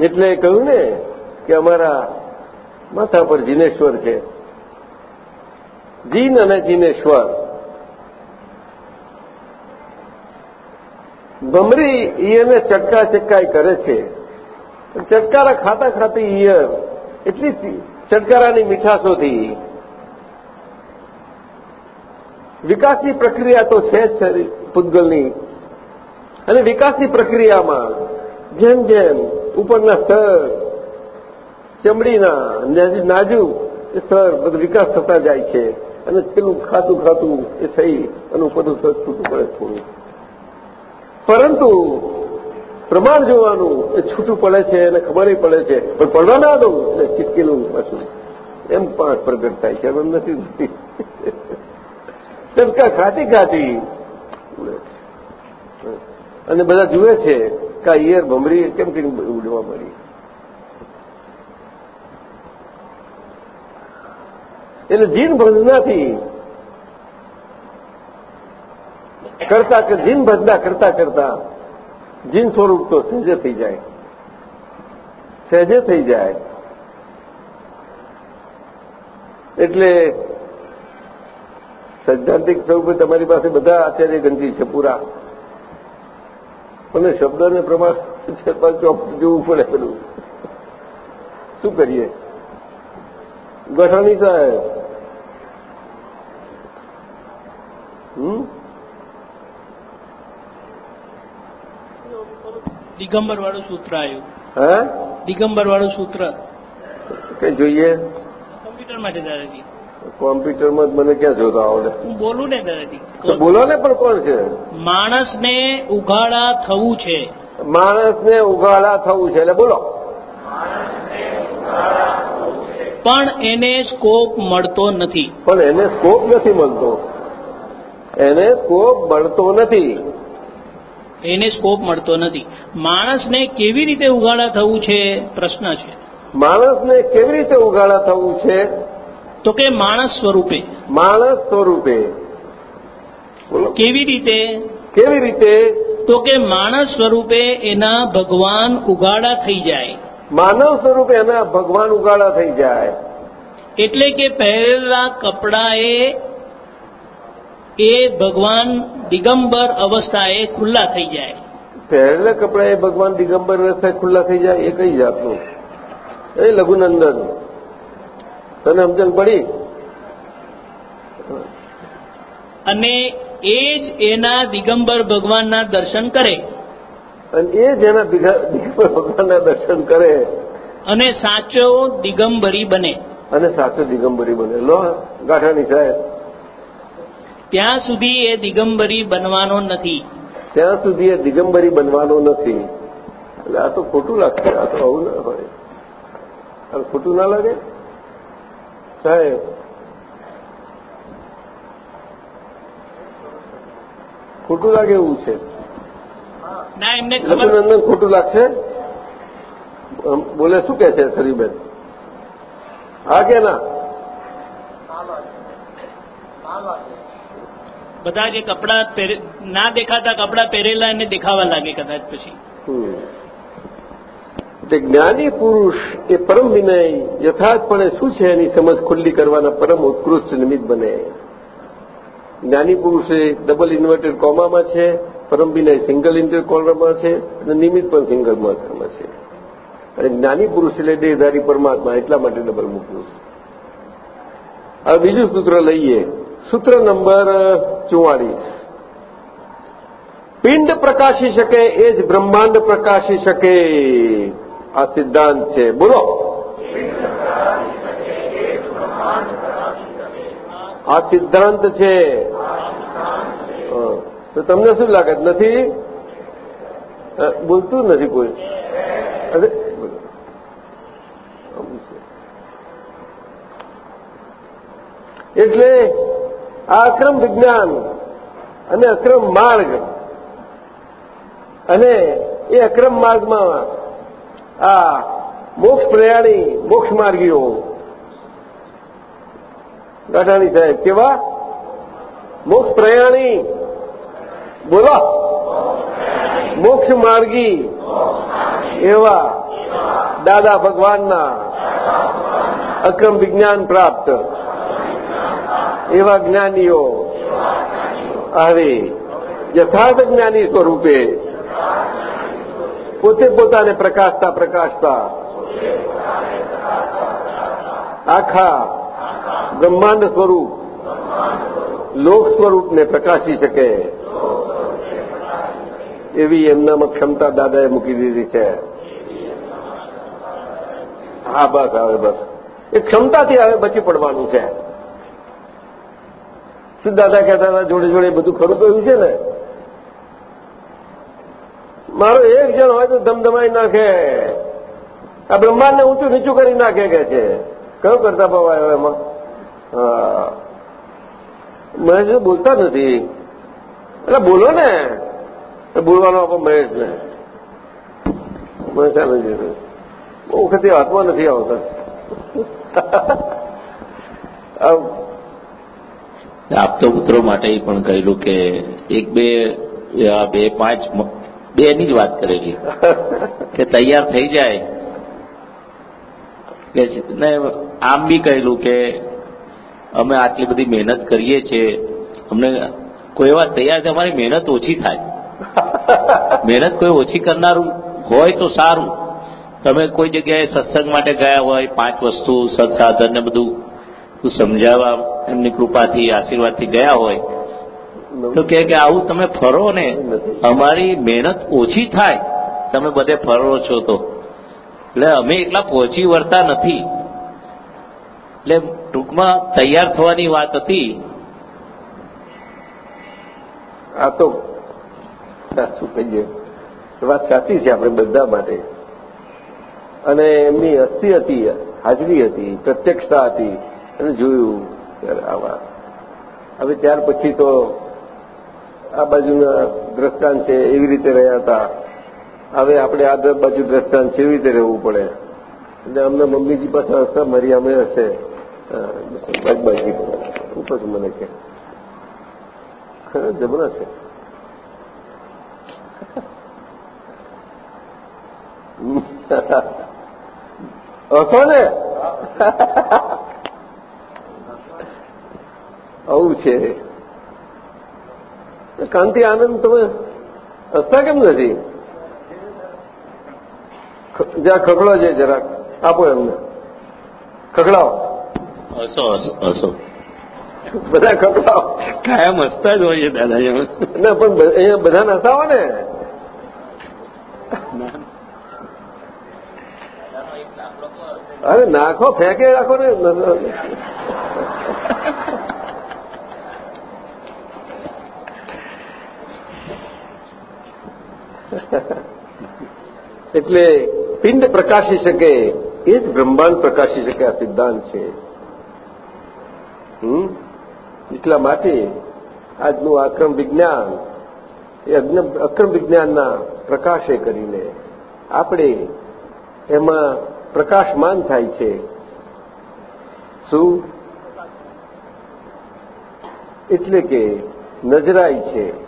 એટલે કહ્યું ને કે અમારા માથા પર જીનેશ્વર છે. જીન અને જીનેશ્વર. ભમરી ઈયરને ચટકા ચટકાઈ કરે છે. ચટકારા ખાતા ખાતી ઈયર એટલી ચટકારાની મીઠાશોથી. વિકાસની પ્રક્રિયા તો છે જ પૂતગલની અને વિકાસની પ્રક્રિયામાં જેમ જેમ ઉપરના સ્તર ચમડીના નાજુક સ્તર બધું વિકાસ થતા જાય છે અને પેલું ખાતું ખાતું એ થઈ અને ઉપરનું સ્તર છૂટું પડે થોડું. પરંતુ પ્રમાણ જોવાનું એ છૂટું પડે છે અને ખબર પડે છે. પણ પડવા ના દઉં એટલે ચીટકેલું પાછું. એમ પાંચ પ્રગટ થાય છે. એમ નથી ચટકા ખાતી ખાતી અને બધા જુએ છે કે ઈયર ભમરી કેમ કેમ ઉડવા મળી એટલે જીન ભજનાથી કરતા જીન કરતા કરતા જીન સ્વરૂપ તો સહેજે થઈ જાય. સહેજે થઈ જાય. એટલે સૈદ્ધાંતિક સ્વરૂપે તમારી પાસે બધા આચાર્ય ગંજી છે, પૂરા. અને શબ્દને પ્રમાણ જોવું પડે પેલું. શું કરીએ? ગઠાણી સાહેબ. હમ? દિગંબર વાળું સૂત્ર આવ્યું. હે? દિગંબર વાળું સૂત્ર. કઈ જોઈએ? કમ્પ્યુટર માટે દાદાજી. કોમ્પ્યુટરમાં મને ક્યાં જોતા આવડે? હું બોલું ને દાદાજી બોલો ને પણ કોણ છે? માણસને ઉઘાડા થવું છે. માણસને ઉઘાડા થવું છે. એટલે બોલો. પણ એને સ્કોપ મળતો નથી. પણ એને સ્કોપ નથી મળતો. એને સ્કોપ મળતો નથી. એને સ્કોપ મળતો નથી. માણસને કેવી રીતે ઉઘાડા થવું છે? પ્રશ્ન છે. માણસને કેવી રીતે ઉગાડા થવું છે? તો કે માણસ સ્વરૂપે. માણસ સ્વરૂપે. બોલો. કેવી રીતે? કેવી રીતે? તો કે માણસ સ્વરૂપે એના ભગવાન ઉગાડા થઈ જાય. માનવ સ્વરૂપે એના ભગવાન ઉગાડા થઈ જાય. એટલે કે પહેરેલા કપડાએ એ ભગવાન દિગંબર અવસ્થાએ ખુલ્લા થઈ જાય. પહેરેલા કપડા એ ભગવાન દિગંબર અવસ્થાએ ખુલ્લા થઈ જાય એ કઈ જાતનું? એ લઘુનંદન. તને સમજણ પડી? અને એ જ એના દિગંબર ભગવાનના દર્શન કરે. અને એ જ એના દિગંબર ભગવાનના દર્શન કરે. અને સાચો દિગંબરી બને. અને સાચો દિગંબરી બને. લો ગાંઠાની સાહેબ. ત્યાં સુધી એ દિગંબરી બનવાનો નથી. ત્યાં સુધી એ દિગંબરી બનવાનો નથી. એટલે આ તો ખોટું લાગશે આ તો આવું ના હોય. ખોટું ના લાગે? સાહેબ. ખોટું લાગે એવું છે? ના એમને ખબર ખોટું લાગશે? બોલે શું કે છે સરીબેન? હા કે ના? બધા જે કપડા ના દેખાતા કપડા પહેરેલા એને દેખાવા લાગે કદાચ પછી. એટલે જ્ઞાની પુરુષ એ પરમ વિનય, યથાર્થપણે શું છે એની સમજ ખુલ્લી કરવાના પરમ ઉત્કૃષ્ટ નિમિત્ત બને. જ્ઞાની પુરુષ એ ડબલ ઇન્વર્ટેડ કોમામાં છે, પરમ વિનય સિંગલ ઇન્વર્ટેડ કોલરમાં છે, અને નિમિત્ત પણ સિંગલ માત્રામાં છે. અને જ્ઞાની પુરુષ એટલે દેહધારી પરમાત્મા, એટલા માટે ડબલ મૂક્યું છે. હવે બીજું સૂત્ર લઈએ. સૂત્ર નંબર ચુવાળીસ. પિંડ પ્રકાશી શકે, એ જ બ્રહ્માંડ પ્રકાશી શકે. આ સિદ્ધાંત છે. બોલો. આ સિદ્ધાંત છે. તો તમને શું લાગે? નથી? બોલતું નથી કોઈ. એટલે આ અક્રમ વિજ્ઞાન અને અક્રમ માર્ગ અને એ અક્રમ માર્ગમાં આ મોક્ષ પ્રયાણી, મોક્ષ માર્ગીઓ. ગાઢાણી સાહેબ, કેવા? મોક્ષ પ્રયાણી. બોલો. મોક્ષ માર્ગી. એવા. દાદા ભગવાનના. અક્રમ વિજ્ઞાન પ્રાપ્ત. એવા જ્ઞાનીઓ. આવે યથાર્થ જ્ઞાની સ્વરૂપે. પોતે પોતાને પ્રકાશતા પ્રકાશતા. આખા બ્રહ્માંડ સ્વરૂપ લોક સ્વરૂપને પ્રકાશી શકે. એવી એમનામાં ક્ષમતા દાદાએ મૂકી દીધી છે. હા, બસ હવે બસ. એ ક્ષમતાથી હવે બચી પડવાનું છે. શું દાદા કહેતા હતા જોડે જોડે બધું ખરું કહ્યું છે ને? મારો એક જણ હોય તો ધમધમાઈ નાખે. આ બ્રહ્માંડને ઊંચું નીચું કરી નાખે કે છે. કયો કરતા ભાવ આવ્યો એમાં? મહેશ બોલતા નથી. એટલે બોલો ને. બોલવાનો આપો મહેશને મહેશ આવે છે? બહુ વખતે હાથમાં નથી આવતા. આપતો પુત્રો માટે પણ કહેલું કે એક બે બે પાંચ બે ની જ વાત કરેલી. કે તૈયાર થઈ જાય. ને આમ બી કહેલું કે અમે આટલી બધી મહેનત કરીએ છીએ. અમને કોઈ એવા તૈયાર છે, અમારી મહેનત ઓછી થાય. મહેનત કોઈ ઓછી કરનારું હોય તો સારું. તમે કોઈ જગ્યાએ સત્સંગ માટે ગયા હોય, પાંચ વસ્તુ, સત્સાધન ને બધું સમજાવવા એમની કૃપાથી, આશીર્વાદથી ગયા હોય તો કે કે આવું તમે ફરો ને અમારી મહેનત ઓછી થાય. તમે બધે ફરો છો તો. એટલે અમે એટલા પહોંચી વળતા નથી. એટલે ટૂંકમાં તૈયાર થવાની વાત હતી. આ તો શું કહીએ? વાત સાચી છે આપણે બધા માટે. અને એમની અસ્થિ હતી હાજરી હતી પ્રત્યક્ષતા હતી. અને જોયું ત્યારે આ વાત. હવે ત્યાર પછી તો આ બાજુના દ્રષ્ટાંત છે, એવી રીતે રહ્યા હતા. હવે આપણે આ બાજુ દ્રષ્ટાંત છે, એવી રીતે રહેવું પડે. એટલે અમને મમ્મીજી પાસે હસતા મારી અમે હશે બાજબાજી ઉપર મને કે. જબરા છે. હસો ને? આવું છે. કાંતિ આનંદ તમે હસતા કેમ નથી? જ્યાં ખખડો છે જરાક આપો એમને. ખખડાવો. હસો હસો બધા ખખડાવો. કાયમ હસતા જ હોય દાદા ના પણ અહીંયા બધાને હસાવો ને. અરે નાખો ફેંકે રાખો ને. એટલે પિંડ પ્રકાશી શકે, એ જ બ્રહ્માંડ પ્રકાશી શકે, આ સિદ્ધાંત છે. એટલા માટે આજનું અક્રમ વિજ્ઞાન, એ અક્રમ વિજ્ઞાનના પ્રકાશે કરીને આપણે એમાં પ્રકાશમાન થાય છે. શું? એટલે કે નજરાય છે.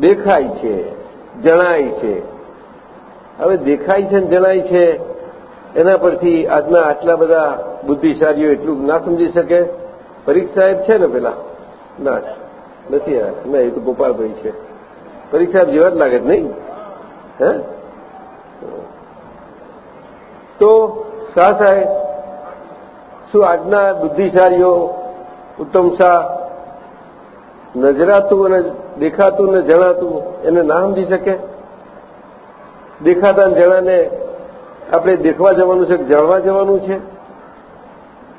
દેખાય છે, જણાય છે. હવે દેખાય છે ને જણાય છે, એના પરથી આજના આટલા બધા બુદ્ધિશાળીઓ એટલું ના સમજી શકે? પરીક્ષા સાહેબ છે ને પેલા? ના, નથી ના, એ તો ગોપાલભાઈ છે. પરીક્ષા સાહેબ જેવા જ લાગે નહીં? હે? તો શાહ સાહેબ, શું આજના બુદ્ધિશાળીઓ ઉત્તમ શાહ નજરાતું અને દેખાતું ને જણાતું એને ના સમજી શકે? દેખાતા જણાને આપણે દેખવા જવાનું છે જાણવા જવાનું છે?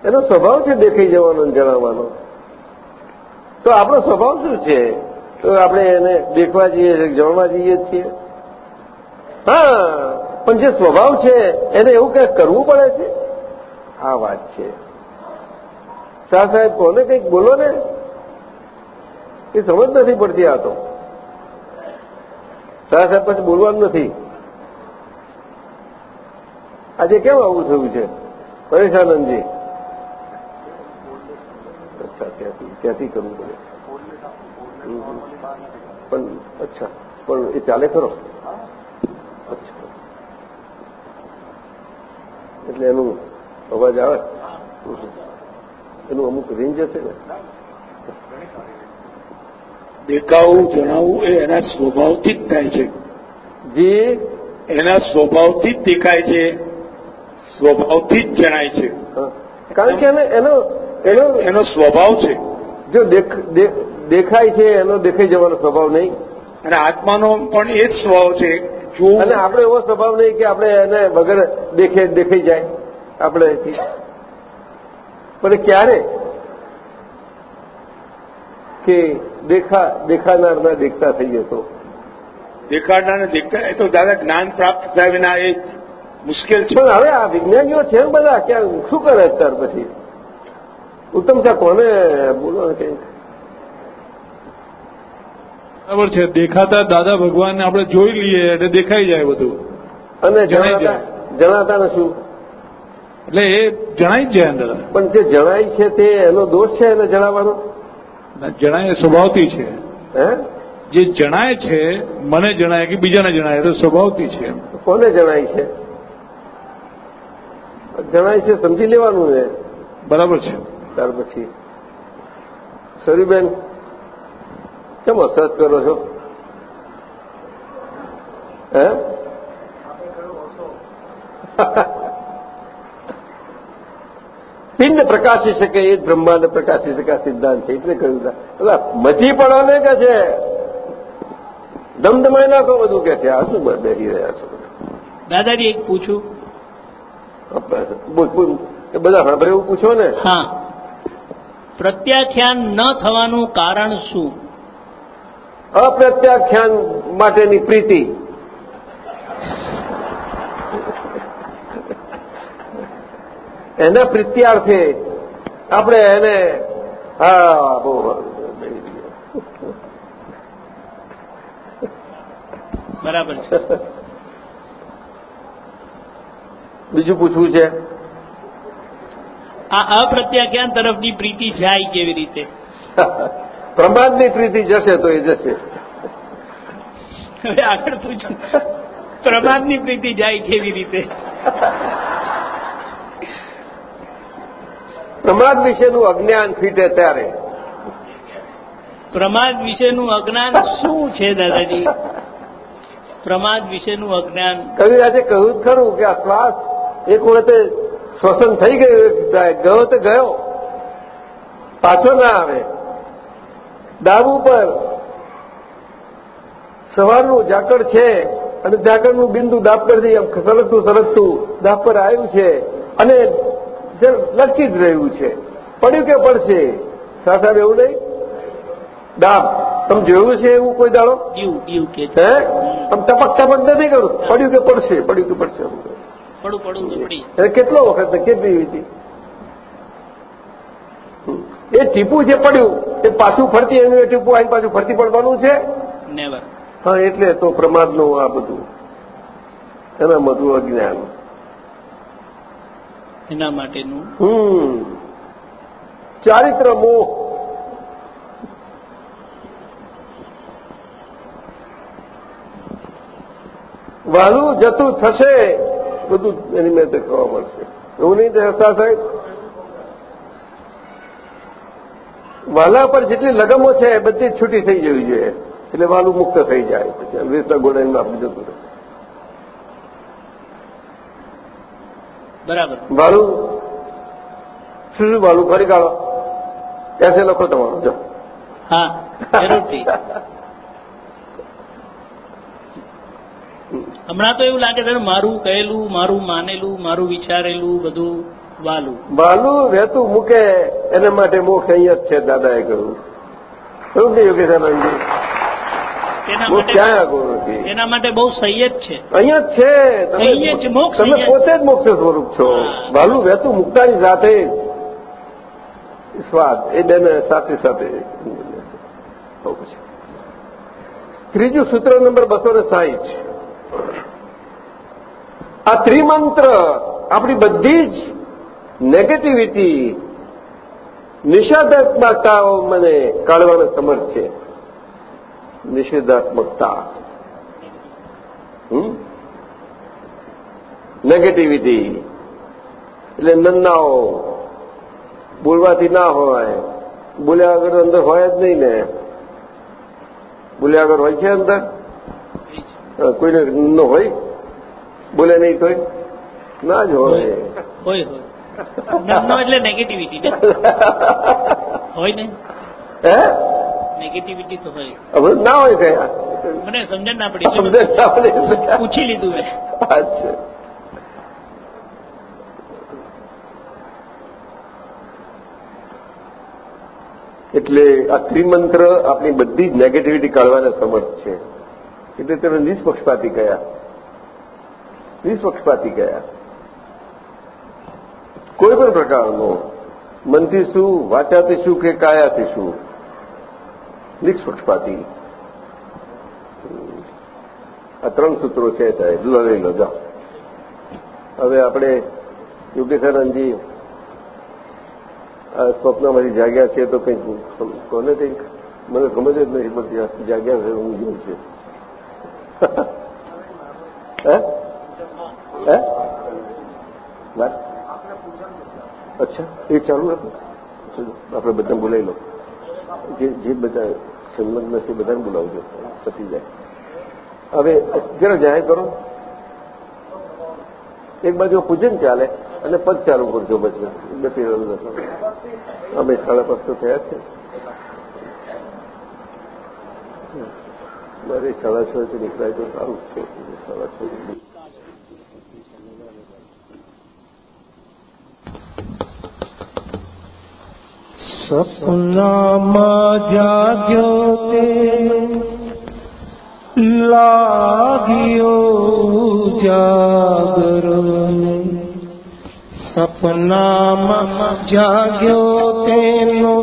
એનો સ્વભાવ છે દેખાઈ જવાનો જણાવવાનો. તો આપણો સ્વભાવ શું છે? તો આપણે એને દેખવા જઈએ છીએ, જાણવા જઈએ છીએ. હા, પણ જે સ્વભાવ છે, એને એવું કંઈક કરવું પડે છે? આ વાત છે. શાહ સાહેબ કોને કંઈક બોલો ને? એ સમજ નથી પડતી આ તો. સારા સાહેબ, પછી બોલવાનું નથી. આજે કેમ આવું થયું છે? પરેશાનંદજી. અચ્છા, ત્યાંથી ત્યાંથી કરવું પડે. પણ, અચ્છા, પણ એ ચાલે ખરો? અચ્છા. એટલે એનું અવાજ આવે? એનું અમુક રેન્જ હશે ને? દેખાવું જણાવવું એ એના સ્વભાવથી જ થાય છે. જે એના સ્વભાવથી જ દેખાય છે. સ્વભાવથી જ જણાય છે. કારણ કે એને એનો એનો સ્વભાવ છે. જો દેખાય છે એનો દેખાઈ જવાનો સ્વભાવ નહીં. અને આત્માનો પણ એ જ સ્વભાવ છે. જો અને આપણે એવો સ્વભાવ નહીં કે આપણે એને વગર દેખે દેખાઈ જાય આપણે પણ ક્યારે? કે દેખા દેખાનારના દેખતા થઈ જતો દેખાડનારને દેખતા એ તો દાદા જ્ઞાન પ્રાપ્ત થયા વિના એ મુશ્કેલ છે. પણ હવે આ વિજ્ઞાનીઓ છે ને બધા ક્યાં શું કરે અત્યાર પછી? ઉત્તમ સાહેબ કોને બોલો ને કંઈક? બરાબર છે. દેખાતા દાદા ભગવાનને આપણે જોઈ લઈએ એટલે દેખાઈ જાય બધું. અને જણાતા જણાતા ને શું? એટલે એ જણાય જ જાય અંદર. પણ જે જણાય છે તે એનો દોષ છે એને જણાવવાનો? જણાય સ્વભાવથી છે. હે? જે જણાય છે મને જણાય કે બીજાને જણાય તો સ્વભાવથી છે. કોને જણાય છે? જણાય છે સમજી લેવાનું ને બરાબર છે. ત્યાર પછી. સરીબેન કેમ અસરત કરો છો? હે? પિંડ પ્રકાશી શકે એ જ બ્રહ્માંડ પ્રકાશી શકે આ સિદ્ધાંત છે એટલે કહ્યું હતા. એટલે મચી પડો ને કે છે? ધમધમાઈ નાખો બધું કે છે આ શું બેસી રહ્યા છો? દાદાજી એક પૂછું. બધા સાંભળે એવું પૂછો ને? હા. પ્રત્યાખ્યાન ન થવાનું કારણ શું? અપ્રત્યાખ્યાન માટેની પ્રીતિ. એના પ્રીત્યાર્થે આપણે એને હા બહુ બરાબર છે. બીજું પૂછવું છે? આ અપ્રત્યાખ્યાન તરફની પ્રીતિ જાય કેવી રીતે? પ્રમાદની પ્રીતિ જશે તો એ જશે. હવે આગળ પૂછું. પ્રમાદની પ્રીતિ જાય કેવી રીતે? પ્રમાદ વિશેનું અજ્ઞાન ફીટે ત્યારે. પ્રમાદ વિશેનું અજ્ઞાન શું છે દાદાજી? પ્રમાદ વિશેનું અજ્ઞાન. કવિરાજે કહ્યું ખરું કે આ શ્વાસ એક વખતે શ્વસન થઈ ગયું ગયો તો ગયો. પાછો ના આવે. ડાબુ પર સવારનું ઝાકળ છે અને ઝાકળનું બિંદુ દાબ પરથી આમ સરકતું સરકતું દાબ પર આવ્યું છે. અને લટકી જ રહ્યું છે. પડ્યું કે પડશે? સાહેબ એવું નહીં? ડાબ તમે જોયું છે એવું કોઈ દાડો? હે? તમે ટપક ટપક નથી કરું પડ્યું કે પડશે? પડ્યું કે પડશે? પડું પડું કેટલો વખત કેટલી હતી? એ ટીપું જે પડ્યું એ પાછું ફરતી એનું એ ટીપું આવીને પાછું ફરતી પડવાનું છે? હા એટલે તો પ્રમાદનું આ બધું. એના મધુ અજ્ઞાન એના માટેનું હમ. ચારિત્ર મોહ. વહાલું જતું થશે. બધું એની મેં દેખાવા મળશે. એવું નહીં દેખતા સાહેબ વાલા પર જેટલી લગમો છે એ બધી છૂટી થઈ જવી જોઈએ. એટલે વાલું મુક્ત થઈ જાય. પછી વીસના ગોળાઈમાં આપણે જતું રહે બરાબર. વાલું? શું શું વાલું? ફરી કાઢો. એસે લખો તમારું. જો. હા જરૂરથી. હમણાં તો એવું લાગે છે મારું કહેલું મારું માનેલું મારું વિચારેલું બધું વાલું. વાલું વહેતું મૂકે એના માટે મોક્ષ અહીંયા જ છે દાદાએ કહ્યું. કે યોગેશાનંદજી ક્યાંય આગળ નથી? એના માટે બહુ સંયત છે. અહીંયા છે. તમે. પોતે જ મોક્ષ સ્વરૂપ છો. હા. ભાલું વહેતું મુક્તાની સાથે સ્વાદ એ બેને સાથે સાથે ત્રીજું સૂત્ર નંબર બસો ને સાહીઠ. આ ત્રિમંત્ર આપણી બધી જ નેગેટિવિટી નિષેધાત્મકતાઓ મને કાઢવાનો સમર્થ છે. નિષેધાત્મકતા. નેગેટિવિટી એટલે નન્નાઓ. બોલવાથી ના હોય. બોલ્યા વગર અંદર હોય જ નહીં ને. બોલ્યા વગર હોય છે અંદર? કોઈને નન્નો હોય? બોલે નહીં કોઈ ના જ હોય. હોય હોય. એટલે નેગેટિવિટી હોય ને? હે? નેગેટિવિટી તો હોય. ના હોય કયા મને સમજણ ના પડી. સમજણ ના પડે. પૂછી લીધું મેં. અચ્છા એટલે આ ત્રિમંત્ર આપણી બધી જ નેગેટિવિટી કાઢવાના સમર્થ છે. એટલે તમે નિષ્પક્ષપાતી ગયા નિષ્પક્ષપાતી ગયા કોઈ પણ પ્રકારનો. મનથી શું વાચાથી શું કે કાયાથી શું? નિષ્પક્ષપાતી આ ત્રણ સૂત્રો છે સાહેબ લો લઈ લો જાઓ હવે આપણે યોગેશાનંદજી આ સ્વપ્નમાંથી જાગ્યા છે તો કંઈક સમ- કોને કંઈક મને સમજ જ નથી પડતી, આ જાગ્યા છે, હું જોઉં છું. હે? હે? વાત? અચ્છા, એ ચાલુ રાખો. આપણે બધાને બોલાવી લો જે બધા સંલગ્ન છે બધાને બોલાવજો. પતી જાય. હવે જરા જાહેર કરો. એક બાજુ પૂજન ચાલે અને પદ ચાલુ કરજો બધા બે પીરલ અમે સાડા પાંચ તો થયા છે. મારે સાડા છ થી નીકળાય તો સારું છે. સાડા છ સપનામાં જાગ્યો તે લાગ્યો જાગરણ સપનામાં જાગ્યો તેનો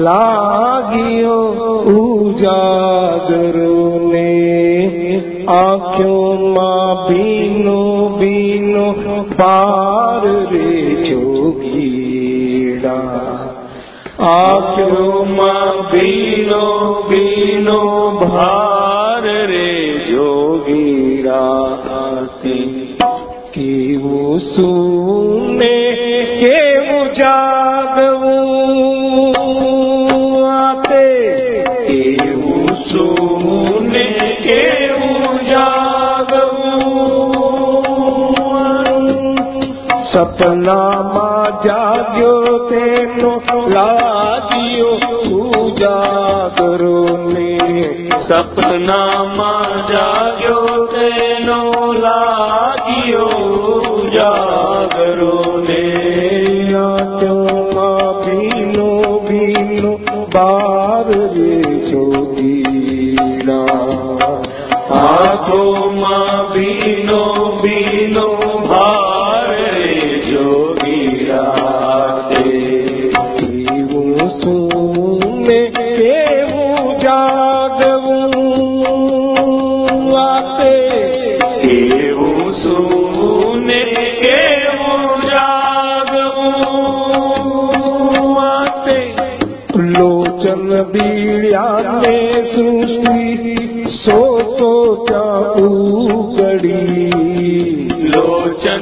લાગ્યો ઉજાગરને આંખોમાં ભીનો ભીનો પાર રે જોગીડા આંખોમાં ભીનો ભીનો ભાર રે જોગીરા કેવું સુને કેવું જાગવું સપનામાં જાગ્યો તેનો લાગ્યો ઉજાગરો ને. સપનામાં જાગ્યો તેનો લાગ્યો ઉજાગરો ને. આંખોમાં ભીનો ભીનો બાર રે જોગીરા આંખોમાં ભીનો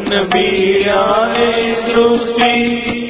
લોચન બીડ્યાને સૃષ્ટિ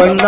ત્યાગવું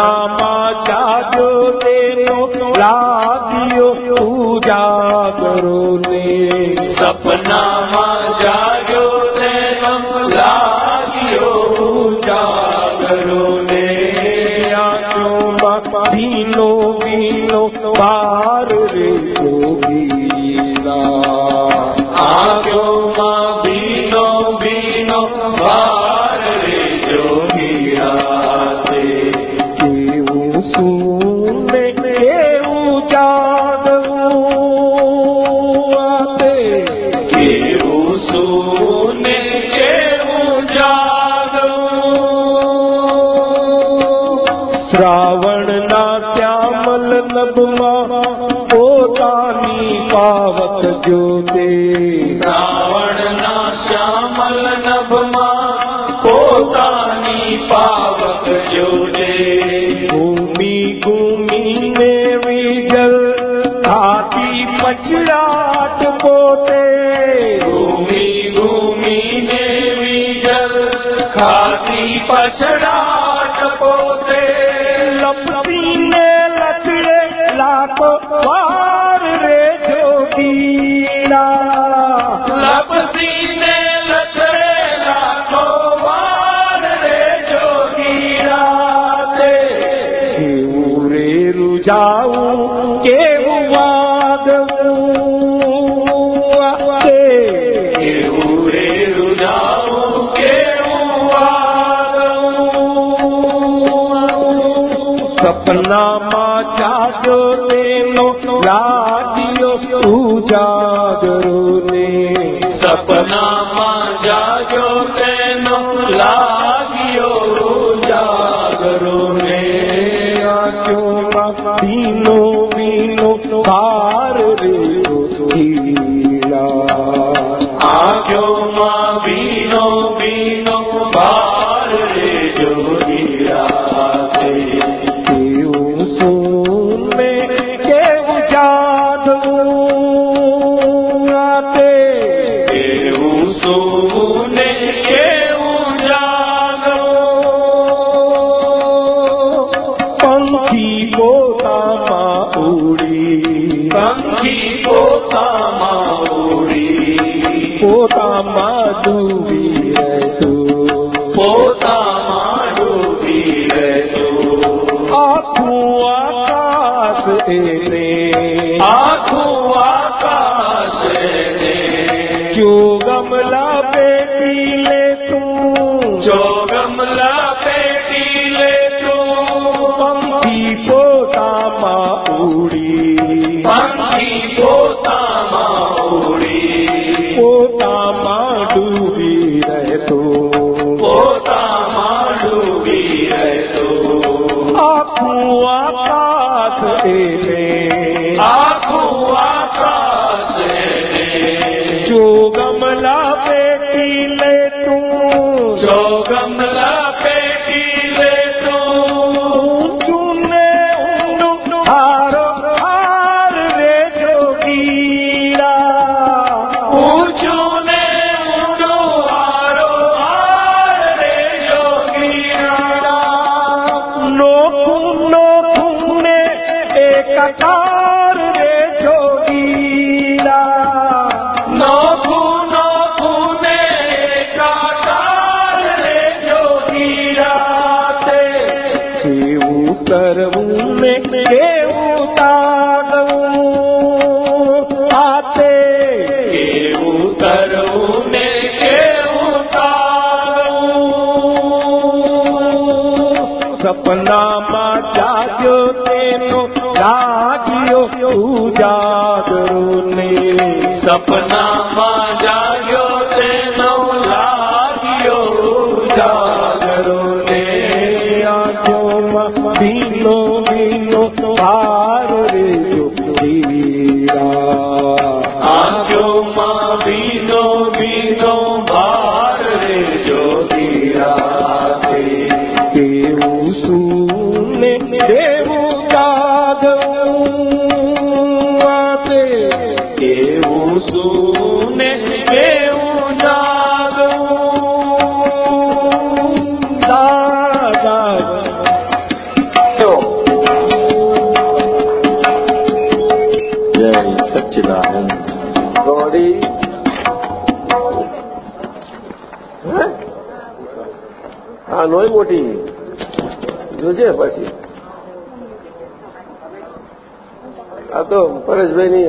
સપનામાં જાજો તેનો લાગ્યો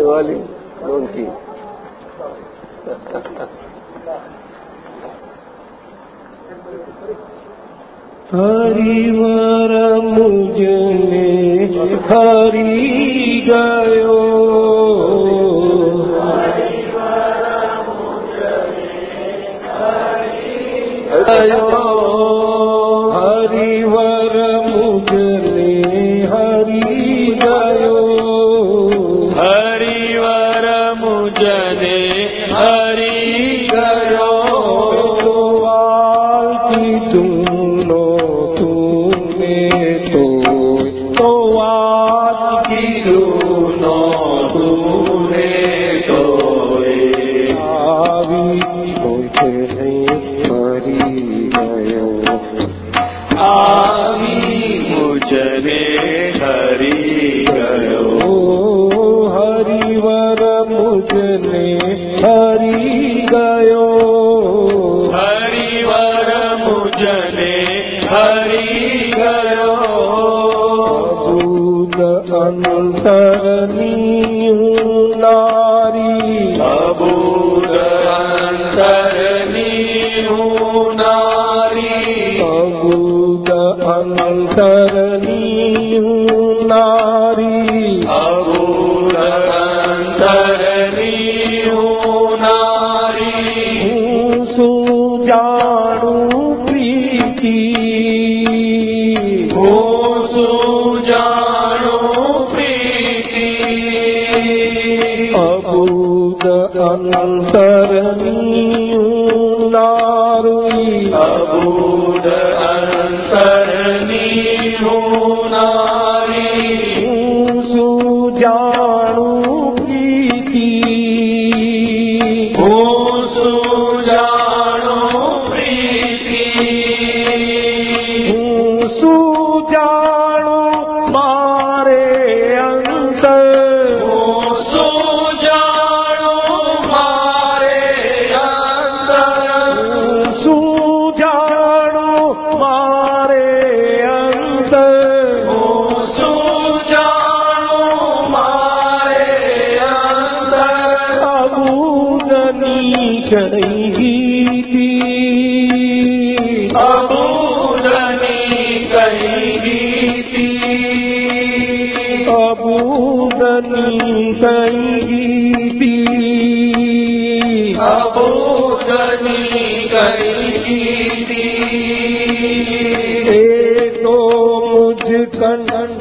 वाली कोन थी वारा मुखारी गायो। गायो। અંતરની નારી અબૂદ અંતરની નારી અબૂદ અંતરની નારી અંતરની નારી અબુ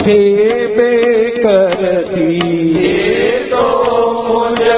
करदी करदी तो मुने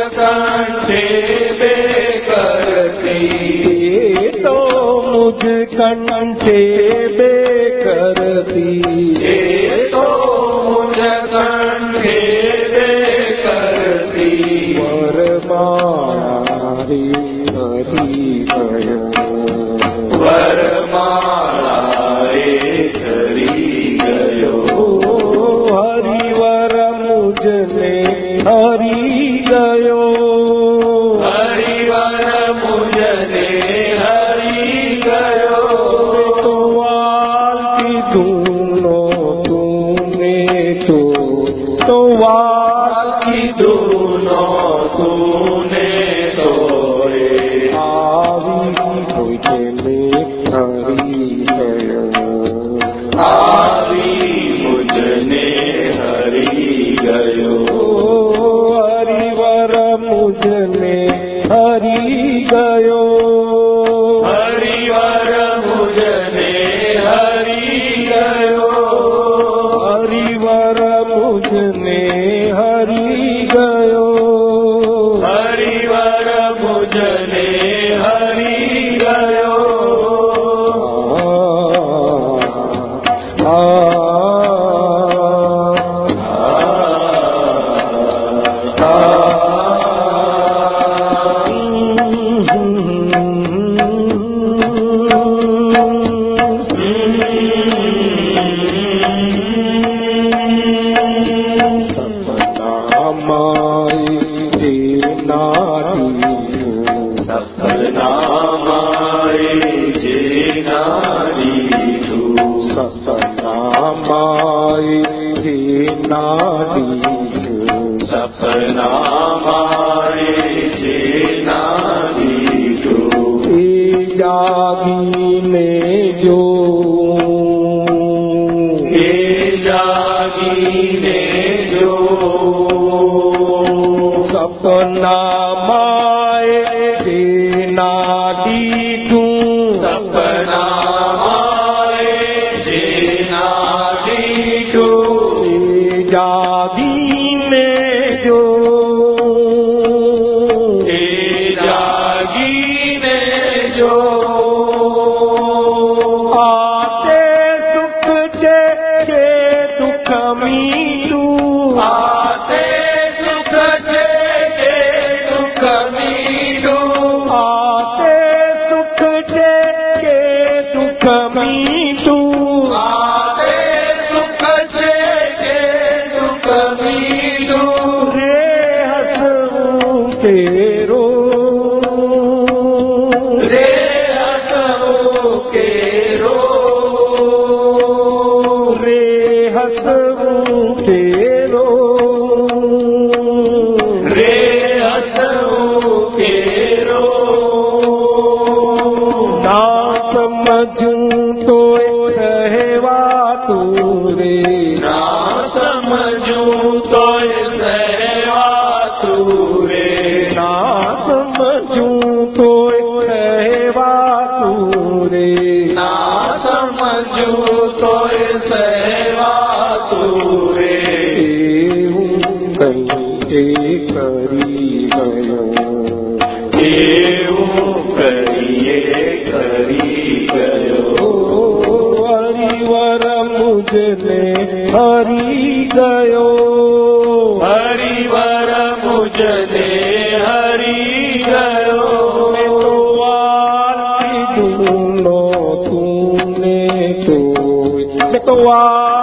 الله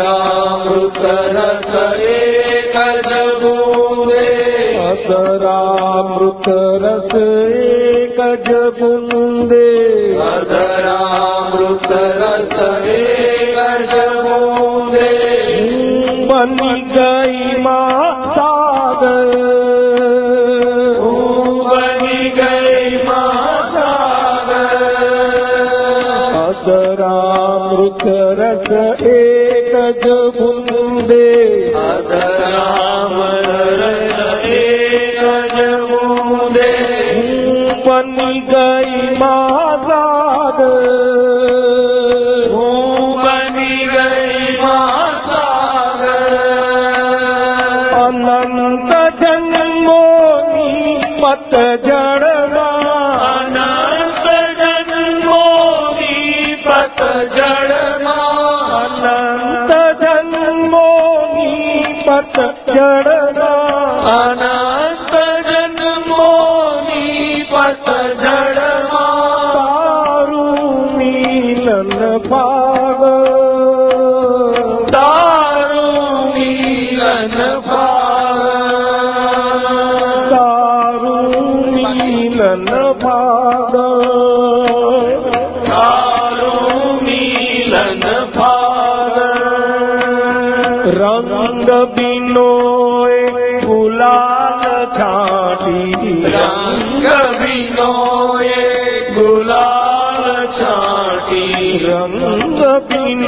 અમૃત રસ એક જબુંદે અસરામૃત રસ એક જબુંદે અસરામૃત રસ એક જબુંદે બની ગઈ મા જ ગઈ માં જન્મોની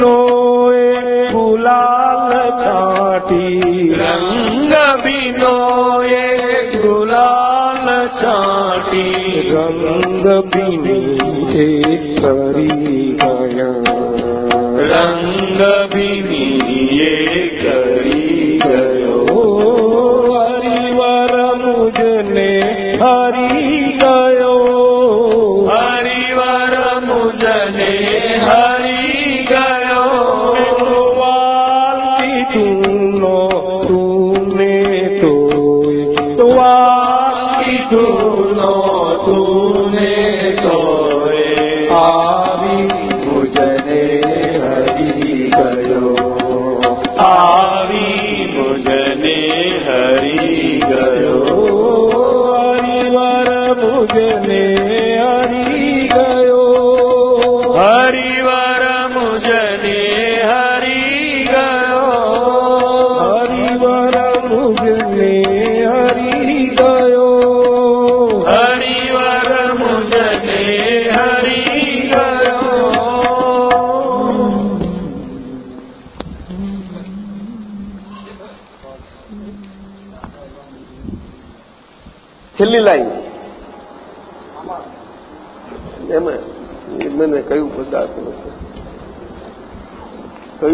બિનોય ગુલાલ છાટી રંગ વિનોએ ગુલાલ છાટી રંગ બિની કરી ગયા. રંગ બિની કરી ગયો.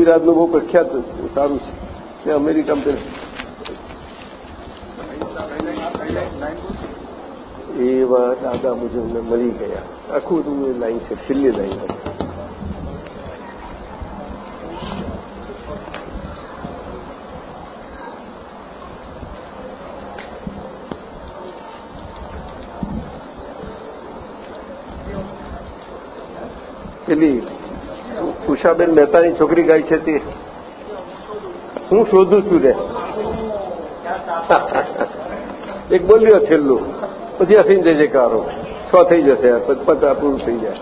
કવિરાજનું બહુ પ્રખ્યાત સારું છે. તે અમેરિકામાં તે એવા દાદા મુજબને મળી ગયા. આખું બધું એ લાઈન છે, છેલ્લી લાઈન પેલી ઉષાબેન મહેતાની છોકરી ગાય છે તે હું શોધું છું ને એક બોલ્યો છેલ્લું પછી અસીન જઈ જયકારો છ થઈ જશે પછી પૂરું થઈ જાય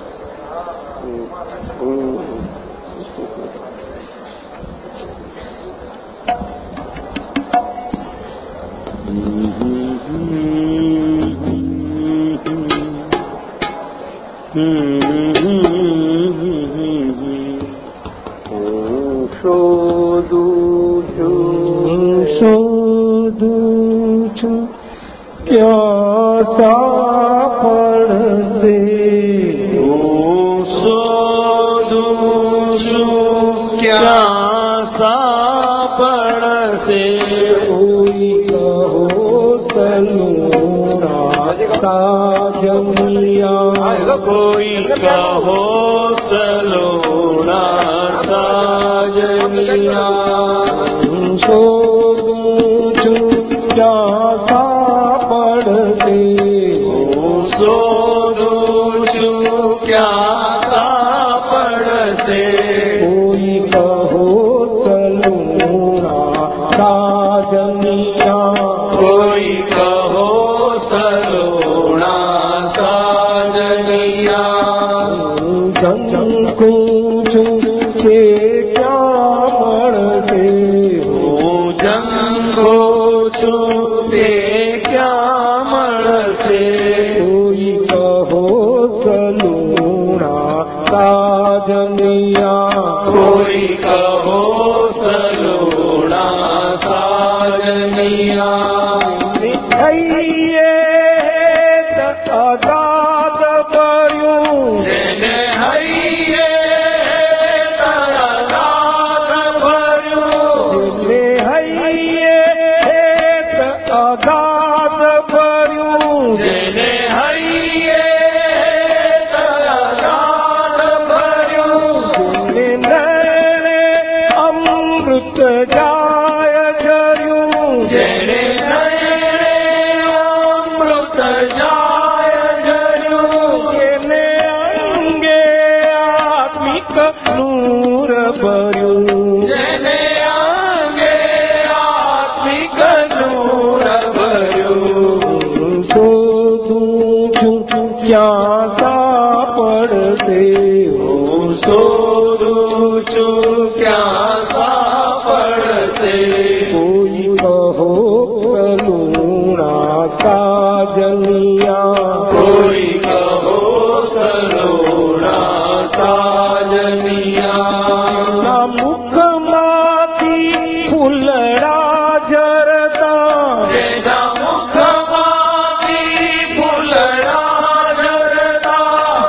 હમ. ક્યાં સાપડશે હું શોધું છું ક્યાં સાપડશે કોઈ કહો સલુણા સાજમિયા કોઈ કહો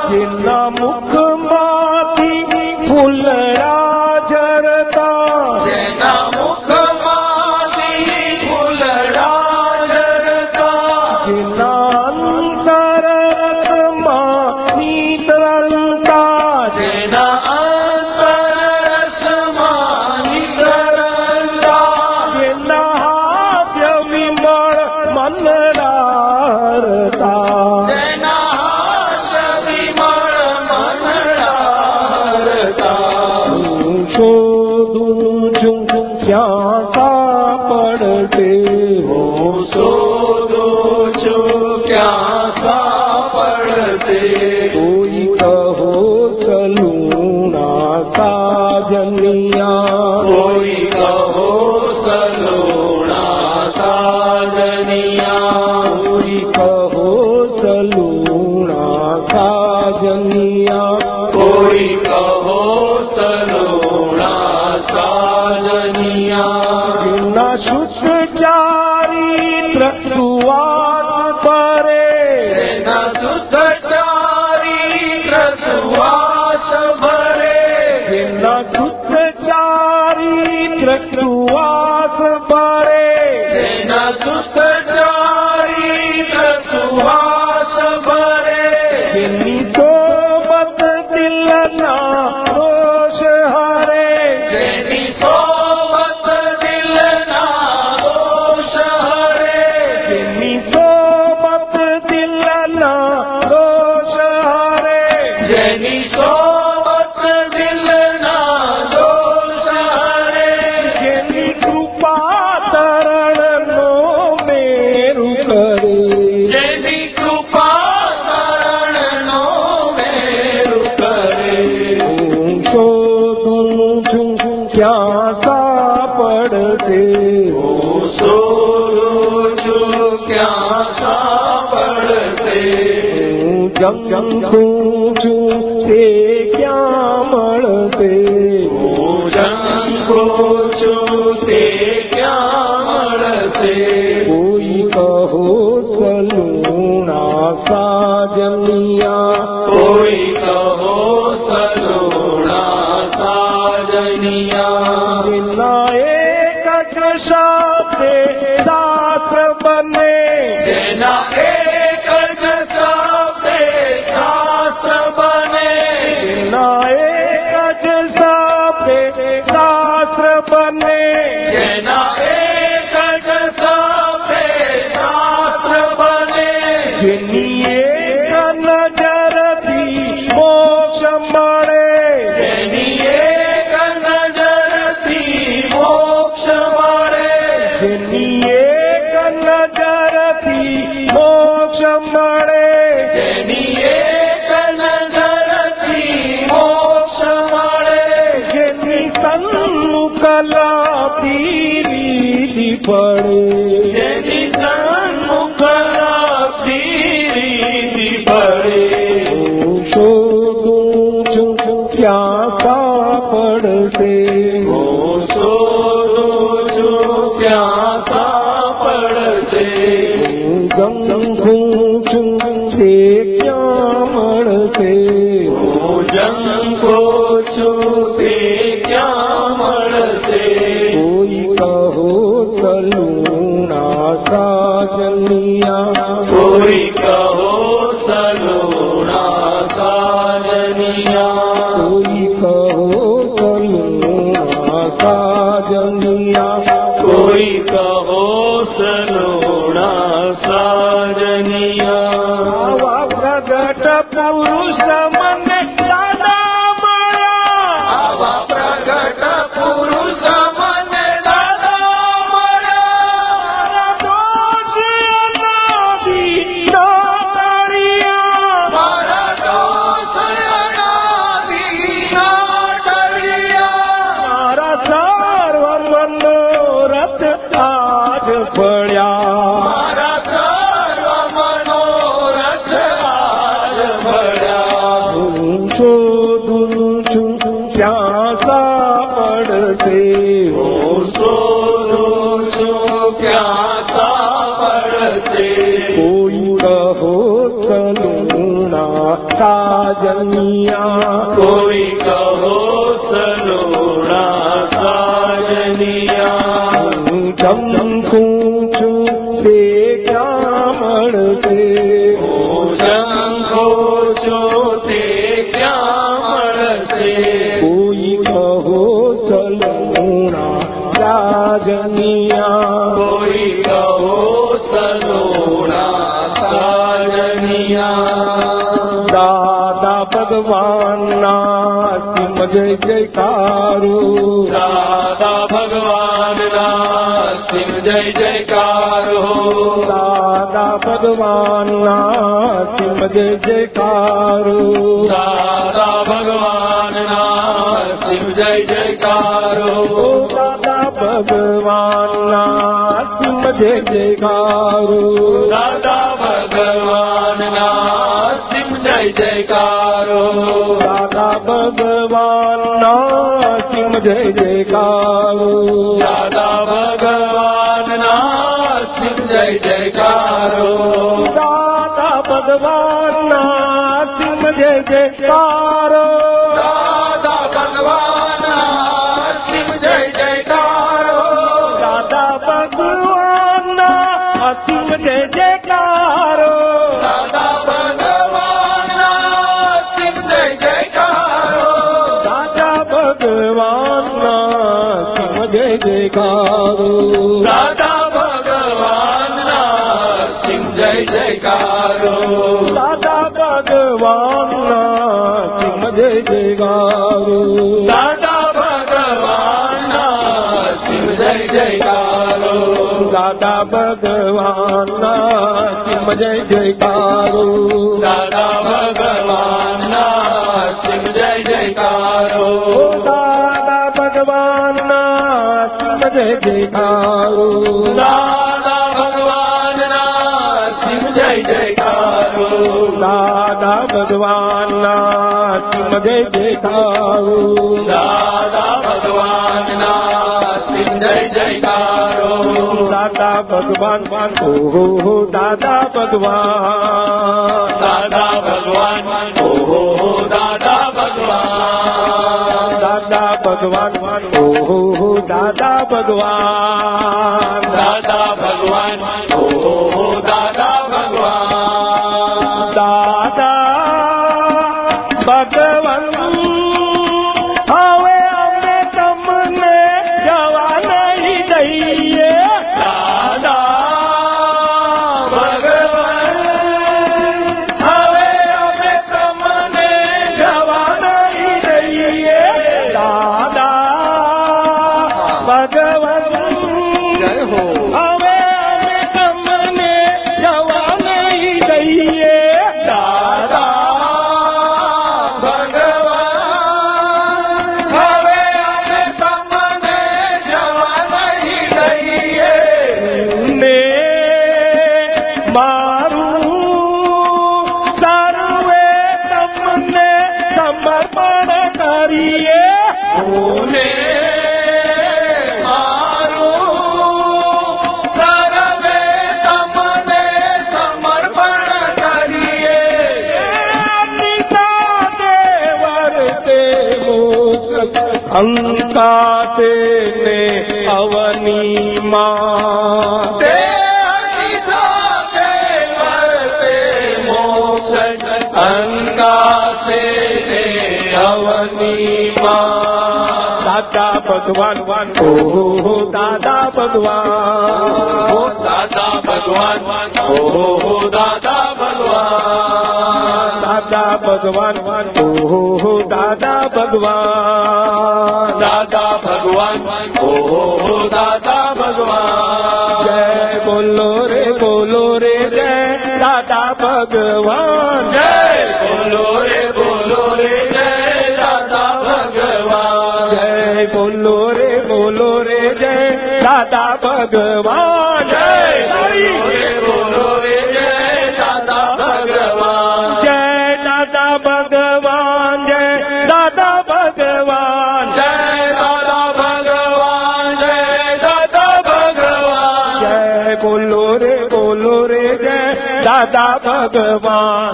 Namu જંકું છું તે ક્યાં મળશે? હું જંકું છું તે ક્યાં મળશે? કોઈ કહો સલુણા સાજનિયા. કોઈ કહો સલુણા સાજનિયા. જય જયકારો દાદા ભગવાનના શિવ જય જયકારો દાદા ભગવાનના શિવ જય જયકારો દાદા ભગવાનના શિવ જય જયકારો દાદા ભગવાનના શિવ જય જયકારો દાદા ભગવાન જય જયકારો. દાદા ભગવાનના કિમ જય જયકારો. દાદા ભગવાનના કિમ જય જયકારો. દાદા ભગવાનના કિમ જય જયકારો. ભગવાનના મધે દેખાવું દાદા ભગવાનના સુંદર જયકારો દાદા ભગવાન ઓહો દાદા ભગવાન દાદા ભગવાન ઓહો દાદા ભગવાન દાદા ભગવાન ઓહો દાદા ભગવાન દાદા ભગવાન ઓહો દાદા பகவன் દાદા ભગવાન. ઓહો દાદા ભગવાન. ઓ દાદા ભગવાન. ઓહો દાદા ભગવાન. દાદા ભગવાન. ઓહો દાદા ભગવાન. દાદા ભગવાન. ઓહો દાદા ભગવાન. જય બોલો રે બોલો રે જય દાદા ભગવાન. જય બોલો રે બોલો રે જય બોલો રે બોલો રે જય દાદા ભગવાન જય બોલો રે બોલો રે જય દાદા ભગવાન જય દાદા ભગવાન જય દાદા ભગવાન જય દાદા ભગવાન જય દાદા ભગવાન જય બોલો રે બોલો રે જય દાદા ભગવાન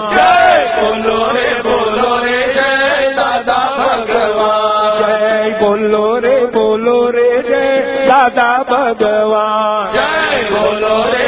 બોલો જય બોલો રે